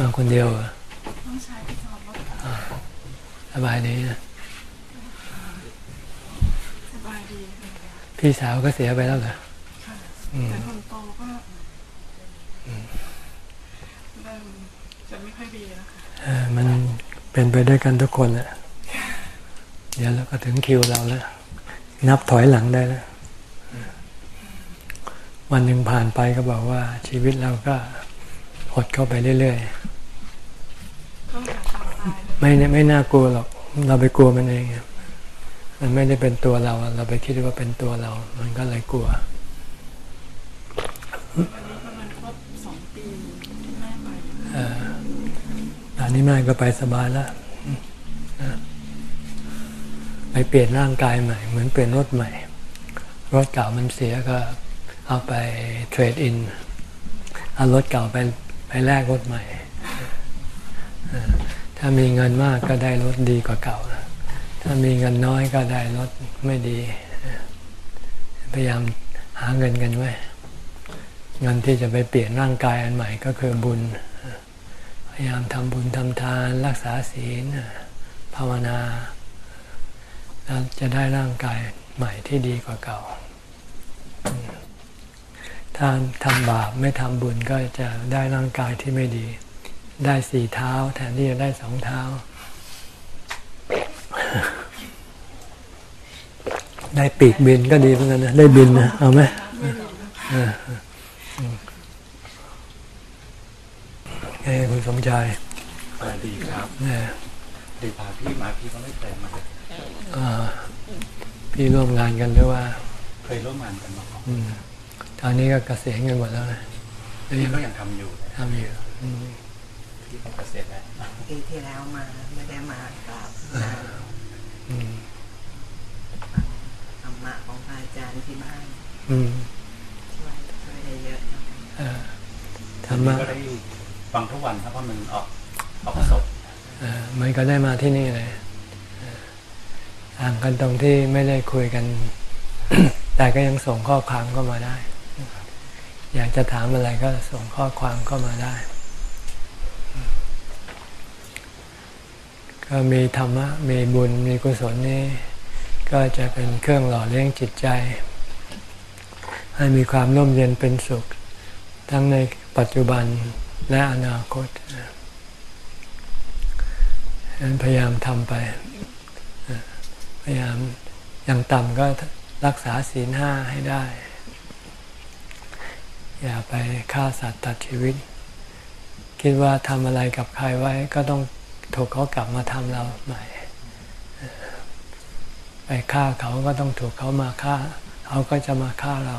มาคนเดียวเหรอต้องใช้ไปสอบรถสบายดีนะสบายดีค่ะพี่สาวก็เสียไปแล้วเหรอค่ะอืมแต่คนโตก็เริ่มจะไม่ค่อยดีแล้วค่ะเออมันเป็นไปด้วยกันทุกคนแหละเดี๋ยวเราก็ถึงคิวเราแล้วนับถอยหลังได้แล้ววันหนึ่งผ่านไปก็บอกว่าชีวิตเราก็หดเข้าไปเรื่อยก็หาทางตายเลย ๆ ไม่ไม่น่ากลัวหรอกเราไปกลัวมันเองมันไม่ได้เป็นตัวเรา เราไปคิดว่าเป็นตัวเรา มันก็เลยกลัววันนี้ประมาแม่ไปเออตอนนี้แม่ก็ไปสบายแล้วนะไปเปลี่ยนร่างกายใหม่ เหมือนเปลี่ยนรถใหม่ รถเก่ามันเสียก็เอาไปเทรดอิน เอารถเก่าไปไปแลกรถใหม่ ถ้ามีเงินมากก็ได้รถดีกว่าเก่า ถ้ามีเงินน้อยก็ได้รถไม่ดี พยายามหาเงินกันไว้ เงินที่จะไปเปลี่ยนร่างกายอันใหม่ก็คือบุญ พยายามทำบุญทำทานรักษาศีลภาวนาแล้วจะได้ร่างกายใหม่ที่ดีกว่าเก่า ถ้าทำบาปไม่ทำบุญก็จะได้ร่างกายที่ไม่ดี ได้สี่เท้า แทนที่จะได้สองเท้า ได้ปีกบินก็ดีเหมือนกันนะได้บินนะ เอาไหมเออไงคุณสมชายดีครับเนี่ยดีพาพี่มาพี่ก็ไม่เคยมาพี่ร่วมงานกันหรือว่า เคยร่วมงานกันมาก่อนตอนนี้ก็เกษียณกันหมดแล้วนะพี่ก็ยังทำอยู่ทำอยู่ อืมพี่ก็เกษียณแล้วปีที่แล้วมาไม่ได้มากราบนานอืมธรรมะของพระอาจารย์ที่บ้านอืมช่วยช่วยได้เยอะนะเอ่อธรรมะพี่ก็ได้ฟังทุกวันครับเพราะมันออกออกสดเอ่อมันก็ได้มาที่นี่เลยเอ่อต่างกันตรงที่ไม่ได้คุยกัน แต่ก็ยังส่งข้อความเข้ามาได้ อยากจะถามอะไรก็ส่งข้อความเข้ามาได้ มีธรรมะมีบุญมีกุศลนี่ก็จะเป็นเครื่องหล่อเลี้ยงจิตใจ ให้มีความร่มเย็นเป็นสุข ทั้งในปัจจุบันและอนาคตฉะนั้นพยายามทำไป พยายามอย่างต่ำก็รักษาศีลห้าให้ได้ อย่าไปฆ่าสัตว์ตัดชีวิต คิดว่าทำอะไรกับใครไว้ก็ต้อง ถูกเขากลับมาทำเราใหม่ ไปฆ่าเขาก็ต้องถูกเขามาฆ่า เขาก็จะมาฆ่าเรา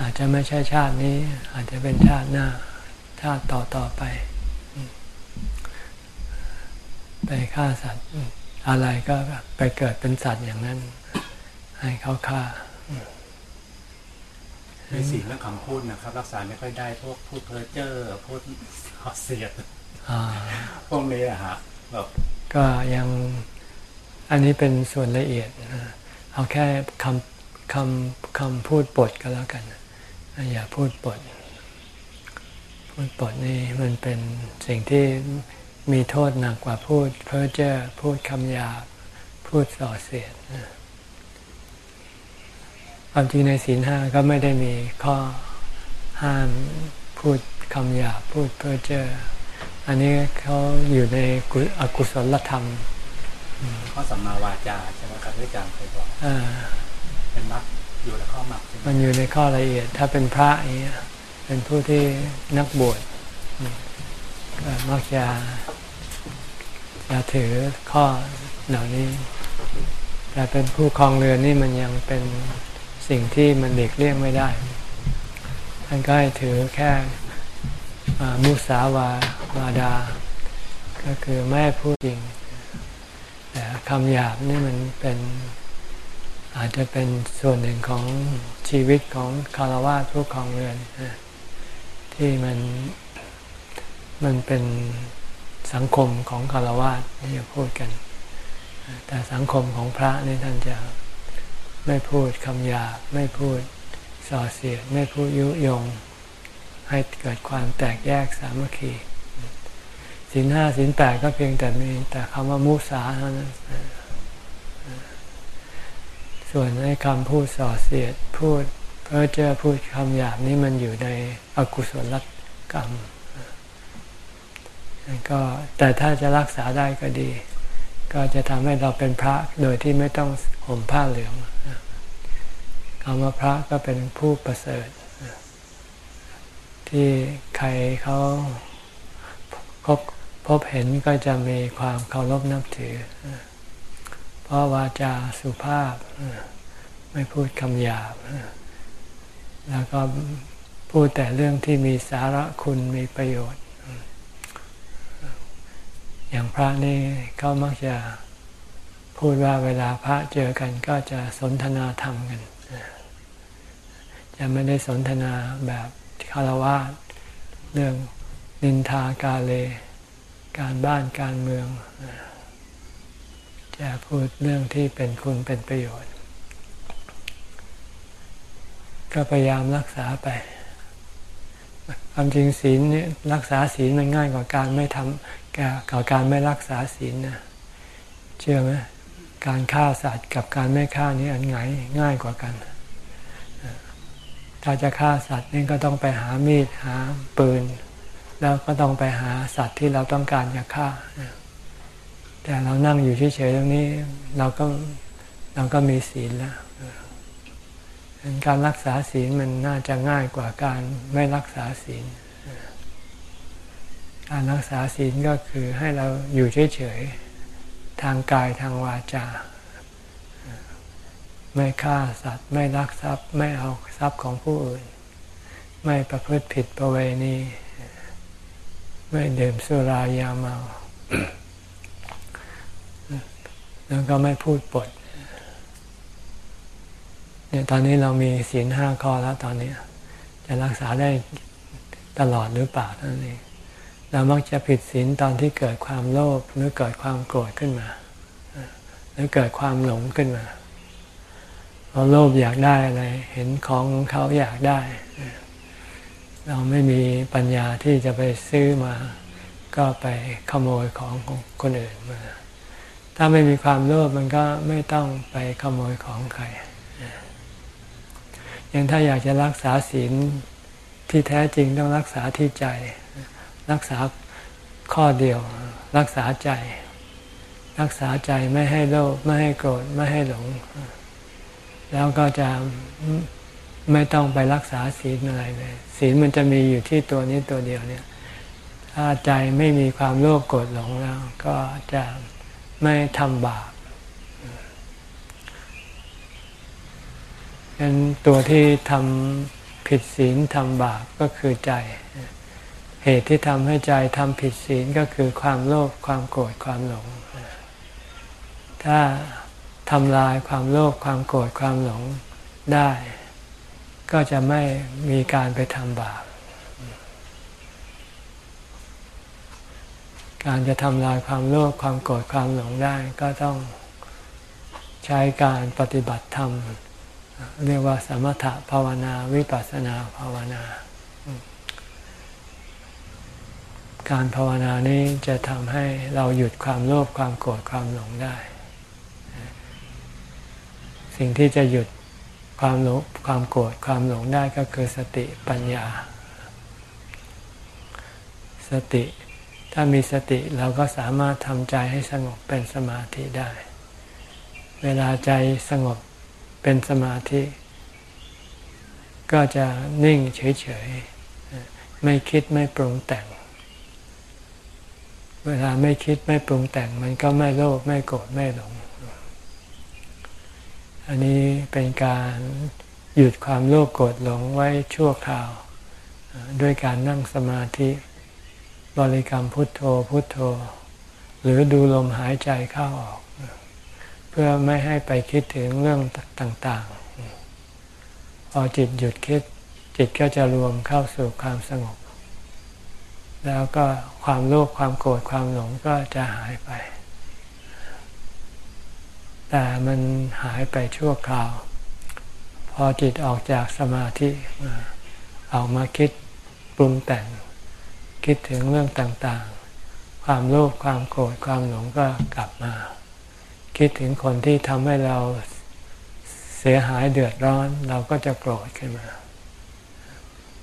อาจจะไม่ใช่ชาตินี้ อาจจะเป็นชาติหน้า ชาติต่อต่อไป ไปฆ่าสัตว์อะไรก็ไปเกิดเป็นสัตว์อย่างนั้น ให้เขาฆ่าในสิ่งเรื่องคำพูดนะครับ รักษาไม่ค่อยได้พวกพูดเพ้อเจ้อพูดหอเสียด พวกนี้อะฮะแบบก็ยังอันนี้เป็นส่วนละเอียดนะเอาแค่คำคำคำพูดปดก็แล้วกัน อย่าพูดปด พูดปดนี่มันเป็นสิ่งที่มีโทษหนักกว่าพูดเพ้อเจ้อพูดคำหยาบพูดส่อเสียดนะความจริงในศีลห้าก็ไม่ได้มีข้อห้ามพูดคำหยาบพูดเพ้อเจ้อ อันนี้เขาอยู่ในกุอกุศลธรรมข้อสัมมาวาจาใช่ไหมครับที่อาจารย์เคยบอกอ่าเป็นมักอยู่ในข้อมักใช่ไหมมันอยู่ในข้อละเอียด ถ้าเป็นพระอย่างเงี้ยเป็นผู้ที่นักบวชอืมก็มักจะจะถือข้อเหล่านี้ แต่เป็นผู้ครองเรือนนี่มันยังเป็นสิ่งที่มันเด็กเลี่ยงไม่ได้ท่านก็ให้ถือแค่อ่า มุสาวาวาดา ก็คือไม่พูดจริง แต่คำหยาบนี่มันเป็นอาจจะเป็นส่วนหนึ่งของชีวิตของคารวะผู้ครองเรือน ที่มันมันเป็นสังคมของคารวะที่จะพูดกัน แต่สังคมของพระนี่ท่านจะไม่พูดคำหยาบไม่พูดส่อเสียดไม่พูดยุยง ให้เกิดความแตกแยกสามัคคีศีลห้าศีลแปดก็เพียงแต่มีแต่คำว่ามุสาเท่านั้นส่วนในคำพูดส่อเสียดพูดเพ้อเจ้อพูดคำหยาบนี้มันอยู่ในอกุศลกรรมก็แต่ถ้าจะรักษาได้ก็ดี ก็จะทำให้เราเป็นพระโดยที่ไม่ต้องห่มผ้าเหลืองคำว่าพระก็เป็นผู้ประเสริฐ ที่ใครเขาพบพบเห็นก็จะมีความเคารพนับถือ เพราะวาจาสุภาพ ไม่พูดคำหยาบ แล้วก็พูดแต่เรื่องที่มีสาระคุณมีประโยชน์ อย่างพระนี่เขามักจะพูดว่าเวลาพระเจอกันก็จะสนทนาธรรมกัน จะไม่ได้สนทนาแบบ คารวะเรื่องนินทากาเล การบ้านการเมือง จะพูดเรื่องที่เป็นคุณเป็นประโยชน์ ก็พยายามรักษาไปความจริงศีลนี่รักษาศีลมันง่ายกว่าการไม่ทำกว่าการไม่รักษาศีลนะเชื่อไหมการฆ่าสัตว์กับการไม่ฆ่านี่อันไงง่ายกว่ากัน ถ้าจะฆ่าสัตว์นี่ก็ต้องไปหามีดหาปืน แล้วก็ต้องไปหาสัตว์ที่เราต้องการจะฆ่า แต่เรานั่งอยู่เฉยๆตรงนี้เราก็เราก็มีศีลแล้วการรักษาศีลมันน่าจะง่ายกว่าการไม่รักษาศีล การรักษาศีลก็คือให้เราอยู่เฉยๆทางกายทางวาจา ไม่ฆ่าสัตว์ ไม่ลักทรัพย์ ไม่เอาทรัพย์ของผู้อื่น ไม่ประพฤติผิดประเวณี ไม่ดื่มสุรายาเมา แล้วก็ไม่พูดปดเนี่ยตอนนี้เรามีศีลห้าข้อแล้วตอนนี้ จะรักษาได้ตลอดหรือเปล่าท่านนี้เรามักจะผิดศีลตอนที่เกิดความโลภหรือเกิดความโกรธขึ้นมา หรือเกิดความหลงขึ้นมา พอโลภอยากได้อะไร เห็นของของเขาอยากได้ เราไม่มีปัญญาที่จะไปซื้อมา ก็ไปขโมยของของคนอื่นมา ถ้าไม่มีความโลภมันก็ไม่ต้องไปขโมยของใครยังถ้าอยากจะรักษาศีลที่แท้จริงต้องรักษาที่ใจ รักษาข้อเดียว รักษาใจ รักษาใจไม่ให้โลภไม่ให้โกรธไม่ให้หลง แล้วก็จะไม่ต้องไปรักษาศีลอะไรเลยศีลมันจะมีอยู่ที่ตัวนี้ตัวเดียวเนี่ย ถ้าใจไม่มีความโลภโกรธหลงแล้ว ก็จะไม่ทำบาปเป็นตัวที่ทำผิดศีลทำบาปก็คือใจ เหตุที่ทำให้ใจทำผิดศีลก็คือความโลภความโกรธความหลง ถ้า ทำลายความโลภความโกรธความหลงได้ ก็จะไม่มีการไปทำบาป การจะทำลายความโลภความโกรธความหลงได้ก็ต้องใช้การปฏิบัติธรรม เรียกว่าสมถะภาวนาวิปัสสนาภาวนา การภาวนานี้จะทำให้เราหยุดความโลภความโกรธความหลงได้ สิ่งที่จะหยุดความหลงความโกรธความหลงได้ก็คือสติปัญญา สติ ถ้ามีสติเราก็สามารถทำใจให้สงบเป็นสมาธิได้ เวลาใจสงบเป็นสมาธิ ก็จะนิ่งเฉยๆ ไม่คิดไม่ปรุงแต่ง เวลาไม่คิดไม่ปรุงแต่ง มันก็ไม่โลภไม่โกรธไม่หลง อันนี้เป็นการหยุดความโลภโกรธหลงไว้ชั่วคราว ด้วยการนั่งสมาธิ บริกรรมพุทโธพุทโธ หรือดูลมหายใจเข้าออก เพื่อไม่ให้ไปคิดถึงเรื่องต่างๆ พอจิตหยุดคิดจิตก็จะรวมเข้าสู่ความสงบ แล้วก็ความโลภความโกรธความหลงก็จะหายไป แต่มันหายไปชั่วคราว พอจิตออกจากสมาธิออกมาคิดปรุงแต่ง คิดถึงเรื่องต่างๆ ความโลภความโกรธความหลงก็กลับมา คิดถึงคนที่ทำให้เราเสียหายเดือดร้อนเราก็จะโกรธขึ้นมา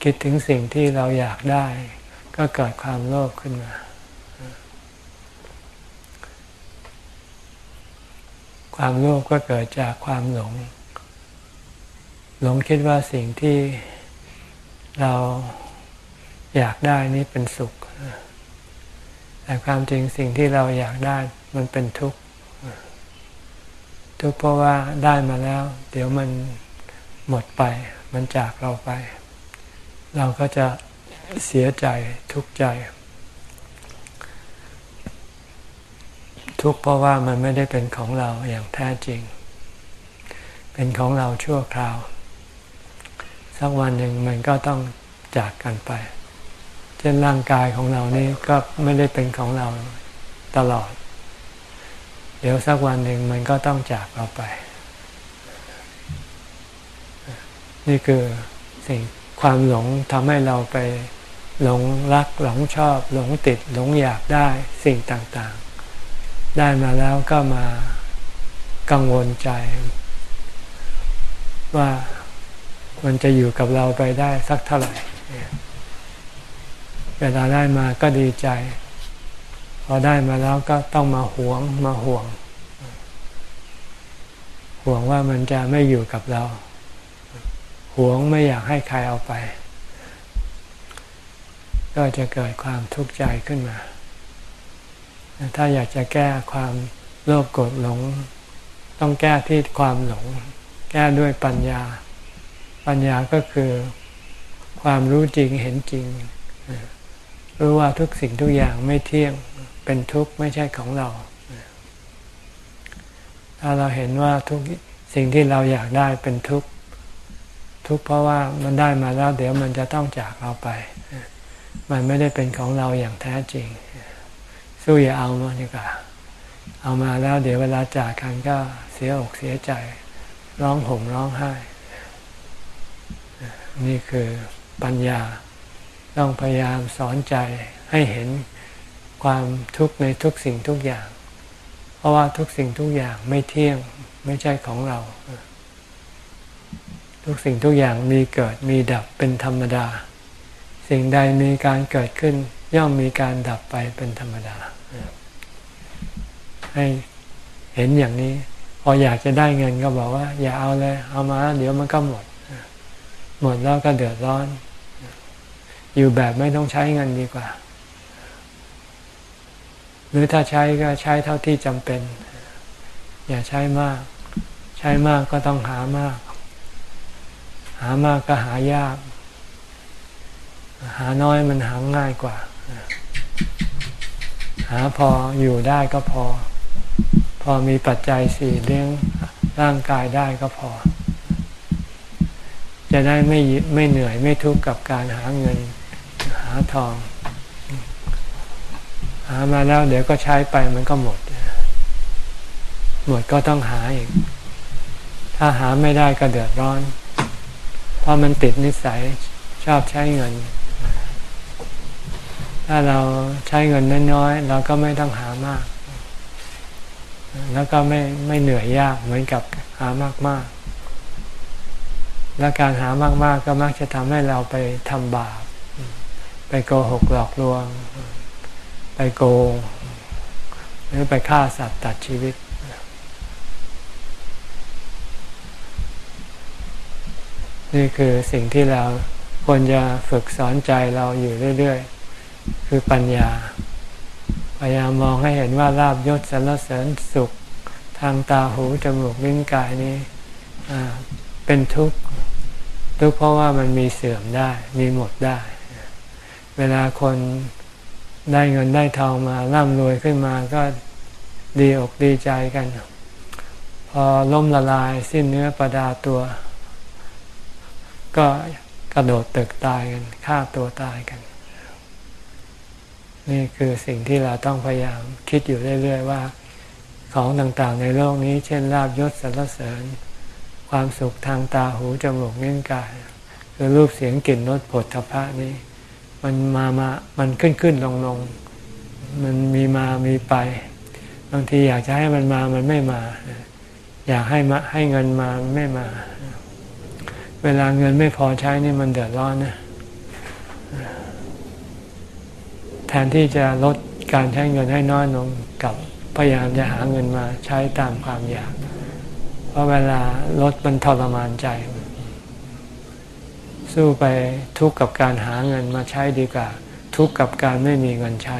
คิดถึงสิ่งที่เราอยากได้ ก็เกิดความโลภขึ้นมา ความโลภก็เกิดจากความหลง หลงคิดว่าสิ่งที่เราอยากได้นี้เป็นสุข แต่ความจริงสิ่งที่เราอยากได้มันเป็นทุกข์ ทุกข์เพราะว่าได้มาแล้ว เดี๋ยวมันหมดไป มันจากเราไป เราก็จะเสียใจทุกข์ใจ ทุกข์เพราะว่ามันไม่ได้เป็นของเราอย่างแท้จริง เป็นของเราชั่วคราว สักวันหนึ่งมันก็ต้องจากกันไป เช่นร่างกายของเรานี่ก็ไม่ได้เป็นของเราตลอด เดี๋ยวสักวันหนึ่งมันก็ต้องจากเราไป นี่คือสิ่งความหลงทำให้เราไปหลงรักหลงชอบ หลงติดหลงอยากได้สิ่งต่างๆ ได้มาแล้วก็มากังวลใจ ว่ามันจะอยู่กับเราไปได้สักเท่าไหร่ เวลาได้มาก็ดีใจ พอได้มาแล้วก็ต้องมาหวงมาห่วง ห่วงว่ามันจะไม่อยู่กับเราหวงไม่อยากให้ใครเอาไป ก็จะเกิดความทุกข์ใจขึ้นมา ถ้าอยากจะแก้ความโลภโกรธหลง ต้องแก้ที่ความหลง แก้ด้วยปัญญา ปัญญาก็คือความรู้จริงเห็นจริง รู้ว่าทุกสิ่งทุกอย่างไม่เที่ยงเป็นทุกข์ไม่ใช่ของเรา ถ้าเราเห็นว่าทุกสิ่งที่เราอยากได้เป็นทุกข์ทุกข์เพราะว่ามันได้มาแล้วเดี๋ยวมันจะต้องจากเราไป มันไม่ได้เป็นของเราอย่างแท้จริง สู้อย่าเอามาดีกว่าเอามาแล้วเดี๋ยวเวลาจากกันก็เสียอกเสียใจ ร้องห่มร้องไห้ นี่คือปัญญาต้องพยายามสอนใจให้เห็นความทุกข์ในทุกสิ่งทุกอย่าง เพราะว่าทุกสิ่งทุกอย่างไม่เที่ยงไม่ใช่ของเรา ทุกสิ่งทุกอย่างมีเกิดมีดับเป็นธรรมดา สิ่งใดมีการเกิดขึ้น ย่อมมีการดับไปเป็นธรรมดา ให้เห็นอย่างนี้ พออยากจะได้เงินก็บอกว่า อย่าเอาเลย เอามาเดี๋ยวมันก็หมด หมดแล้วก็เดือดร้อน อยู่แบบไม่ต้องใช้เงินดีกว่า หรือถ้าใช้ก็ใช้เท่าที่จำเป็น อย่าใช้มาก ใช้มากก็ต้องหามาก หามากก็หายาก หาน้อยมันหาง่ายกว่า หาพออยู่ได้ก็พอ อมีปัจจัยสี่เลี้ยงร่างกายได้ก็พอ จะได้ไม่ไม่เหนื่อยไม่ทุกข์กับการหาเงินหาทอง หามาแล้วเดี๋ยวก็ใช้ไปมันก็หมด หมดก็ต้องหาอีก ถ้าหาไม่ได้ก็เดือดร้อน เพราะมันติดนิสัยชอบใช้เงิน ถ้าเราใช้เงินน้อยๆเราก็ไม่ต้องหามาก แล้วก็ไม่ไม่เหนื่อยยากเหมือนกับหามากๆ และการหามากๆก็มักจะทำให้เราไปทำบาป ไปโกหกหลอกลวง ไปโกง หรือไปฆ่าสัตว์ตัดชีวิต นี่คือสิ่งที่เราควรจะฝึกสอนใจเราอยู่เรื่อย ๆ คือปัญญา พยายามมองให้เห็นว่าลาบยศสรรเสริญสุขทางตาหูจมูกลิ้นกายนี้เป็นทุกข์ทุกข์เพราะว่ามันมีเสื่อมได้ มีหมดได้ เวลาคนได้เงินได้ทองมาร่ำรวยขึ้นมาก็ดีอกดีใจกัน พอล้มละลายสิ้นเนื้อประดาตัว ก็กระโดดตึกตายกันฆ่าตัวตายกัน นี่คือสิ่งที่เราต้องพยายามคิดอยู่เรื่อย ๆ ว่าของต่างๆ ในโลกนี้ เช่นลาบยศสรรเสริญ ความสุขทางตาหูจมูกนิ้วกาย คือรูปเสียงกลิ่นรสผลทพะนี้ มันมามามันขึ้นขึ้นลงลงมันมีมามีไป บางทีอยากจะให้มันมามันไม่มา อยากให้มาให้เงินมาไม่มา เวลาเงินไม่พอใช้นี่มันเดือดร้อนนะ แทนที่จะลดการใช้เงินให้น้อยลงกับพยายามจะหาเงินมาใช้ตามความอยาก เพราะเวลาลดมันทรมานใจ สู้ไปทุกข์กับการหาเงินมาใช้ดีกว่า ทุกข์กับการไม่มีเงินใช้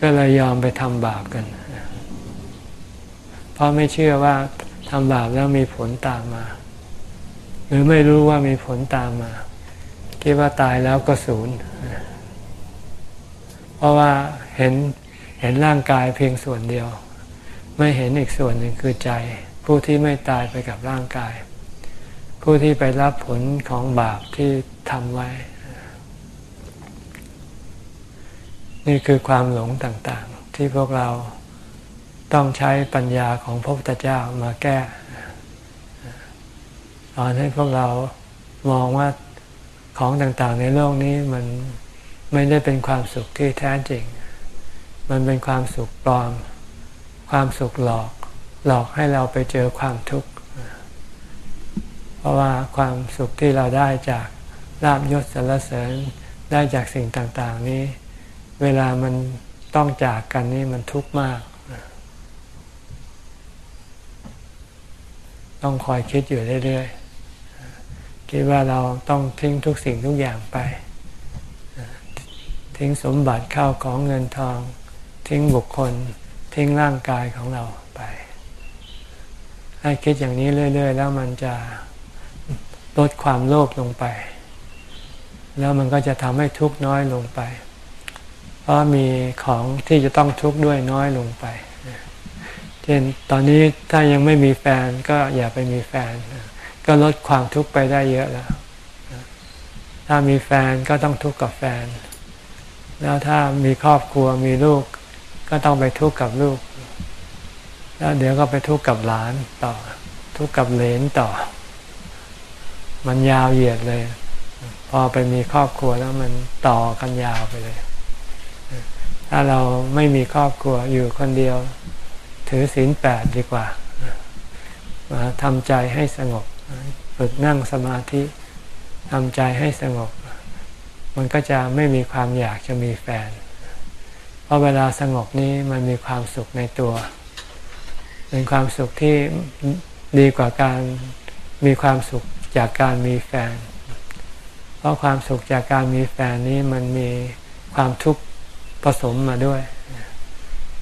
ก็เลยยอมไปทำบาปกัน เพราะไม่เชื่อว่าทำบาปแล้วมีผลตามมา หรือไม่รู้ว่ามีผลตามมา คิดว่าตายแล้วก็ศูนย์เพราะว่าเห็นเห็นร่างกายเพียงส่วนเดียว ไม่เห็นอีกส่วนหนึ่งคือใจ ผู้ที่ไม่ตายไปกับร่างกาย ผู้ที่ไปรับผลของบาปที่ทำไว้ นี่คือความหลงต่างๆ ที่พวกเราต้องใช้ปัญญาของพระพุทธเจ้ามาแก้สอนให้พวกเรามองว่า ของต่างๆ ในโลกนี้มันไม่ได้เป็นความสุขที่แท้จริง มันเป็นความสุขปลอม ความสุขหลอก หลอกให้เราไปเจอความทุกข์ เพราะว่าความสุขที่เราได้จากลาบยศสรรเสริญได้จากสิ่งต่างๆนี้ เวลามันต้องจากกันนี่มันทุกข์มาก ต้องคอยคิดอยู่เรื่อยๆ คิดว่าเราต้องทิ้งทุกสิ่งทุกอย่างไป ทิ้งสมบัติเข้าของเงินทอง ทิ้งบุคคล ทิ้งร่างกายของเราไป ให้คิดอย่างนี้เรื่อย ๆ แล้วมันจะลดความโลภลงไป แล้วมันก็จะทำให้ทุกข์น้อยลงไป เพราะมีของที่จะต้องทุกข์ด้วยน้อยลงไป เช่นตอนนี้ถ้ายังไม่มีแฟนก็อย่าไปมีแฟน ก็ลดความทุกข์ไปได้เยอะแล้ว ถ้ามีแฟนก็ต้องทุกข์กับแฟน แล้วถ้ามีครอบครัวมีลูก ก็ต้องไปทุกข์กับลูก แล้วเดี๋ยวก็ไปทุกข์กับหลานต่อ ทุกข์กับเหลนต่อ มันยาวเหยียดเลย พอไปมีครอบครัวแล้วมันต่อกันยาวไปเลย ถ้าเราไม่มีครอบครัวอยู่คนเดียว ถือศีลแปดดีกว่ามาทำใจให้สงบ ฝึกนั่งสมาธิทำใจให้สงบ มันก็จะไม่มีความอยากจะมีแฟน เพราะเวลาสงบนี้มันมีความสุขในตัว เป็นความสุขที่ดีกว่าการมีความสุขจากการมีแฟน เพราะความสุขจากการมีแฟนนี้มันมีความทุกข์ผสมมาด้วย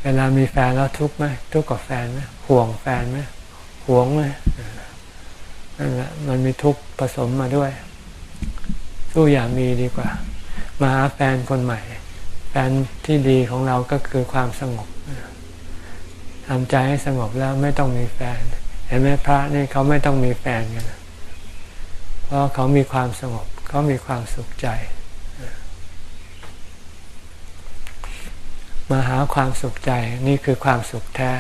เวลามีแฟนแล้วทุกข์ไหมทุกข์กับแฟนไหมห่วงแฟนไหมห่วงไหม นั่นแหละมันมีทุกข์ผสมมาด้วย สู้อย่ามีดีกว่า มาหาแฟนคนใหม่ แฟนที่ดีของเราก็คือความสงบทำใจให้สงบแล้วไม่ต้องมีแฟน เห็นไหมพระนี่เขาไม่ต้องมีแฟนกันเพราะเขามีความสงบ เขามีความสุขใจ มาหาความสุขใจนี่คือความสุขแท้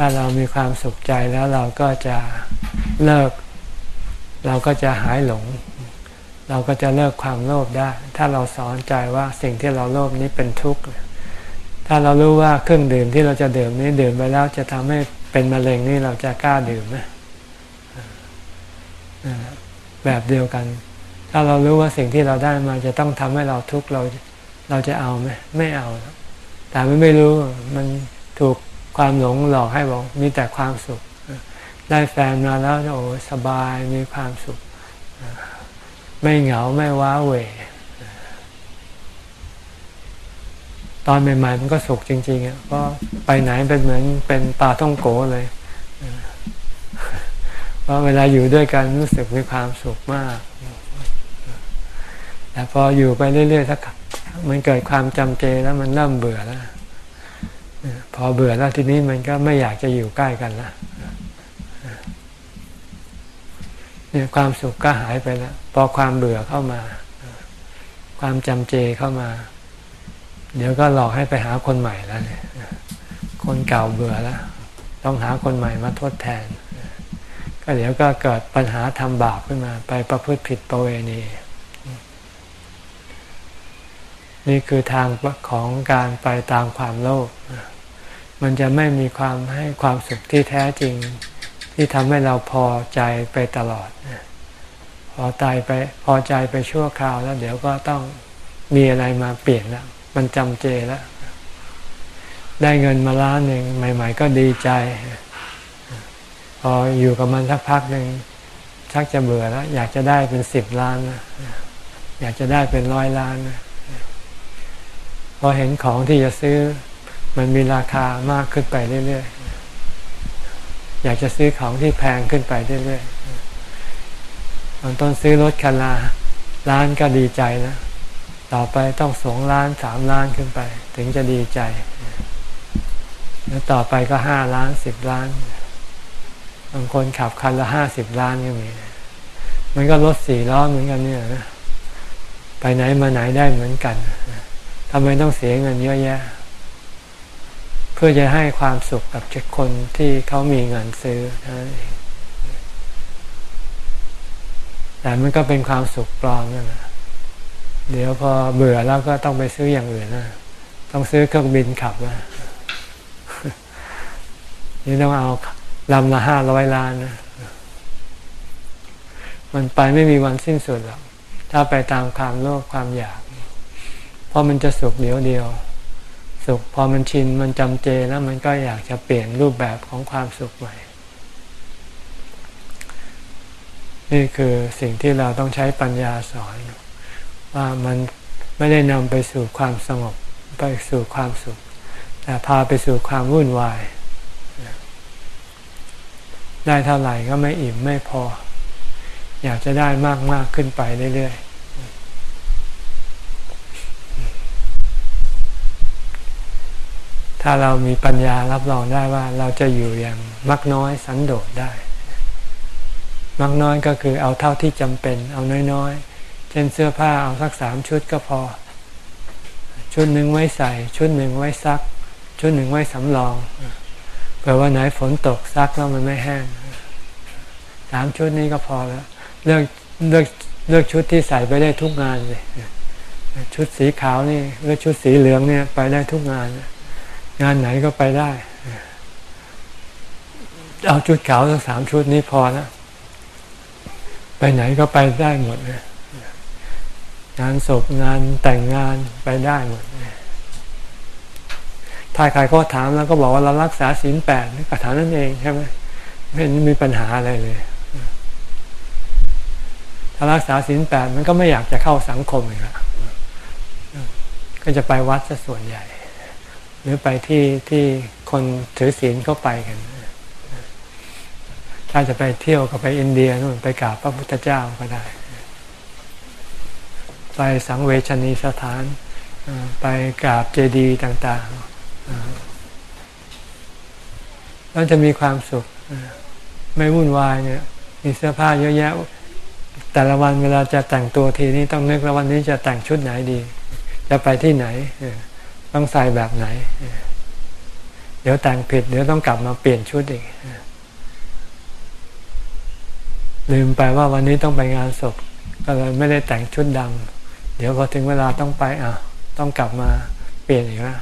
ถ้าเรามีความสุขใจแล้วเราก็จะเลิก เราก็จะหายหลง เราก็จะเลิกความโลภได้ ถ้าเราสอนใจว่าสิ่งที่เราโลภนี้เป็นทุกข์ถ้าเรารู้ว่าเครื่องดื่มที่เราจะดื่มนี้ดื่มไปแล้วจะทำให้เป็นมะเร็งนี่เราจะกล้าดื่มไหมแบบเดียวกัน ถ้าเรารู้ว่าสิ่งที่เราได้มาจะต้องทำให้เราทุกข์เราเราจะเอาไหมไม่เอาแต่ไม่ไม่รู้มันถูก ความหลงหลอกให้บอกมีแต่ความสุข ได้แฟนมาแล้วโอ้สบายมีความสุข ไม่เหงาไม่ว้าเหวตอนใหม่ๆมันก็สุขจริงๆอะเพราะไปไหนเป็นเหมือนเป็นปลาท่องโกเลยเพราเวลาอยู่ด้วยกันรู้สึกมีความสุขมาก แต่พออยู่ไปเรื่อยๆสักมันเกิดความจำเจแล้วมันเริ่มเบื่อแล้ว พอเบื่อแล้วทีนี้มันก็ไม่อยากจะอยู่ใกล้กันละเนี่ยความสุขก็หายไปแล้วพอความเบื่อเข้ามา ความจำเจเข้ามา เดี๋ยวก็หลอกให้ไปหาคนใหม่แล้วเนี่ยคนเก่าเบื่อแล้วต้องหาคนใหม่มาทดแทน ก็เดี๋ยวก็เกิดปัญหาทำบาปขึ้นมา ไปประพฤติผิดประเวณี นี่คือทางของการไปตามความโลภ มันจะไม่มีความให้ความสุขที่แท้จริง ที่ทำให้เราพอใจไปตลอด พอตายไปพอใจไปชั่วคราวแล้ว เดี๋ยวก็ต้องมีอะไรมาเปลี่ยนแล้วมันจำเจแล้วได้เงินมาล้านหนึ่งใหม่ ๆ ก็ดีใจ พออยู่กับมันสักพักหนึ่งชักจะเบื่อแล้ว อยากจะได้เป็นสิบล้านนะอยากจะได้เป็นร้อยล้านนะพอเห็นของที่จะซื้อ มันมีราคามากขึ้นไปเรื่อยๆ อยากจะซื้อของที่แพงขึ้นไปเรื่อยๆตอนต้นซื้อรถคันละล้านก็ดีใจนะ ต่อไปต้องสองล้านสามล้านขึ้นไป ถึงจะดีใจ แล้วต่อไปก็ห้าล้านสิบล้าน บางคนขับคันละห้าสิบล้านก็มี มันก็รถสี่ล้อเหมือนกันเนี่ยนะ ไปไหนมาไหนได้เหมือนกันทำไมต้องเสียเงินเยอะแยะ เพื่อจะให้ความสุขกับคนที่เขามีเงินซื้อนั่นเองแต่มันก็เป็นความสุขปลอมนั่นแหละเดี๋ยวพอเบื่อแล้วก็ต้องไปซื้ออย่างอื่นนะต้องซื้อเครื่องบินขับนะนี่ต้องเอาลำละห้าร้อยล้านนะมันไปไม่มีวันสิ้นสุดหรอกถ้าไปตามความโลภความอยาก เพราะมันจะสุขเดียวเดียว สุข พอมันชินมันจำเจแล้วมันก็อยากจะเปลี่ยนรูปแบบของความสุขใหม่ นี่คือสิ่งที่เราต้องใช้ปัญญาสอน ว่ามันไม่ได้นำไปสู่ความสงบไปสู่ความสุข แต่พาไปสู่ความวุ่นวาย ได้เท่าไหร่ก็ไม่อิ่มไม่พอ อยากจะได้มากมากขึ้นไปเรื่อยๆ ถ้าเรามีปัญญารับรองได้ว่าเราจะอยู่อย่างมักน้อยสันโดษได้ มักน้อยก็คือเอาเท่าที่จำเป็น เอาน้อยๆ เช่นเสื้อผ้าเอาสักสามชุดก็พอ ชุดหนึ่งไว้ใส่ ชุดหนึ่งไว้ซัก ชุดหนึ่งไว้สำรองเผื่อว่าไหนฝนตกซักแล้วมันไม่แห้งสามชุดนี้ก็พอแล้ว เลือกเลือกเลือกชุดที่ใส่ไปได้ทุกงานเลยชุดสีขาวนี่หรือชุดสีเหลืองเนี่ยไปได้ทุกงาน งานไหนก็ไปได้ เอาชุดขาวทั้งสามชุดนี้พอแล้วไปไหนก็ไปได้หมดเลยงานศพงานแต่งงานไปได้หมด ถ้าใครก็ถามแล้วก็บอกว่าเรารักษาศีลแปดก็ถามนั่นเองใช่ไหมไม่มีปัญหาอะไรเลย ถ้ารักษาศีลแปดมันก็ไม่อยากจะเข้าสังคมอีกแล้วก็จะไปวัดซะส่วนใหญ่ รือไปที่ที่คนถือศีลก็ไปกัน ถ้าจะไปเที่ยวก็ไปอินเดียนู่นไปกราบพระพุทธเจ้าก็ได้ ไปสังเวชนีสถานไปกราบเจดีย์ต่างๆแล้วจะมีความสุข ไม่วุ่นวายเนี่ย มีเสื้อผ้าเยอะแยะ แต่ละวันเวลาจะแต่งตัวทีนี้ต้องนึกแล้ววันนี้จะแต่งชุดไหนดี จะไปที่ไหน ต้องใส่แบบไหน เดี๋ยวแต่งผิด เดี๋ยวต้องกลับมาเปลี่ยนชุดอีก ลืมไปว่าวันนี้ต้องไปงานศพ ก็เลยไม่ได้แต่งชุดดำเดี๋ยวพอถึงเวลาต้องไปอะ ต้องกลับมาเปลี่ยนอีกแล้ว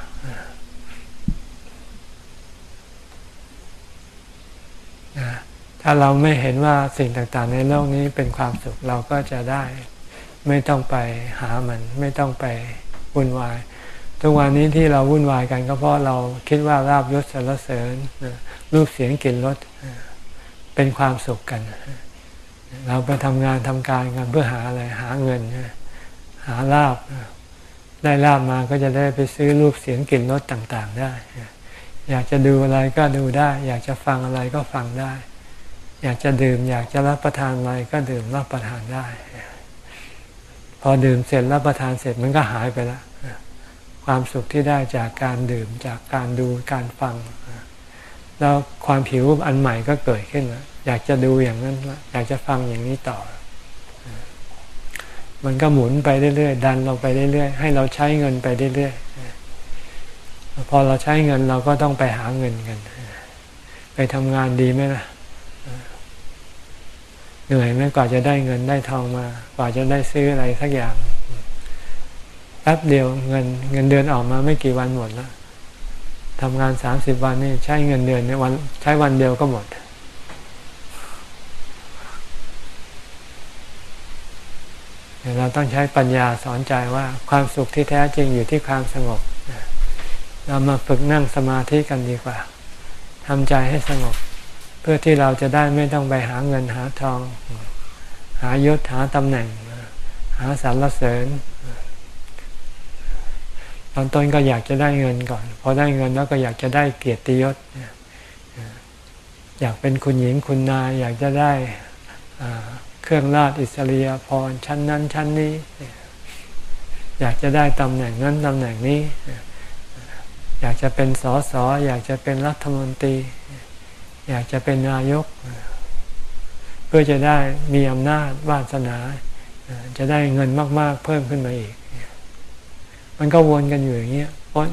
ถ้าเราไม่เห็นว่าสิ่งต่างๆ ในโลกนี้เป็นความสุขเราก็จะได้ ไม่ต้องไปหามัน ไม่ต้องไปวุ่นวาย ทุกวันนี้ที่เราวุ่นวายกันก็เพราะเราคิดว่าราบยศสรรเสริญรูปเสียงกลิ่นรสเป็นความสุขกัน เราไปทำงานทำการกันเพื่อหาอะไรหาเงิน หาลาบได้ลาบมาก็จะได้ไปซื้อรูปเสียงกลิ่นรสต่างๆ ได้ อยากจะดูอะไรก็ดูได้ อยากจะฟังอะไรก็ฟังได้ อยากจะดื่ม อยากจะรับประทานอะไรก็ดื่มรับประทานได้ พอดื่มเสร็จรับประทานเสร็จมันก็หายไปแล้ว ความสุขที่ได้จากการดื่มจากการดูการฟัง แล้วความผิวอันใหม่ก็เกิดขึ้น อยากจะดูอย่างนั้น อยากจะฟังอย่างนี้ต่อ มันก็หมุนไปเรื่อยๆ ดันเราไปเรื่อยๆ ให้เราใช้เงินไปเรื่อยๆ พอเราใช้เงินเราก็ต้องไปหาเงินกัน ไปทำงานดีไหมล่ะเหนื่อยไหมกว่าจะได้เงินได้ทองมา กว่าจะได้ซื้ออะไรสักอย่าง แป๊บเดียวเงินเงินเดือนออกมาไม่กี่วันหมดแล้วทำงานสามสิบวันนี่ใช้เงินเดือนในวันใช้วันเดียวก็หมด เราต้องใช้ปัญญาสอนใจว่าความสุขที่แท้จริงอยู่ที่ความสงบ เรามาฝึกนั่งสมาธิกันดีกว่าทำใจให้สงบ เพื่อที่เราจะได้ไม่ต้องไปหาเงินหาทอง หายศหาตำแหน่ง หาสรรเสริญ ตอนต้นก็อยากจะได้เงินก่อน พอได้เงินแล้วก็อยากจะได้เกียรติยศ อยากเป็นคุณหญิงคุณนาย อยากจะได้เครื่องราชอิสริยพรชั้นนั้นชั้นนี้ อยากจะได้ตำแหน่งนั้นตำแหน่งนี้ อยากจะเป็นสสอยากจะเป็นรัฐมนตรี อยากจะเป็นนายก เพื่อจะได้มีอำนาจวาสนา จะได้เงินมาก ๆ เพิ่มขึ้นมาอีก มันก็วนกันอยู่อย่างเงี้ยวน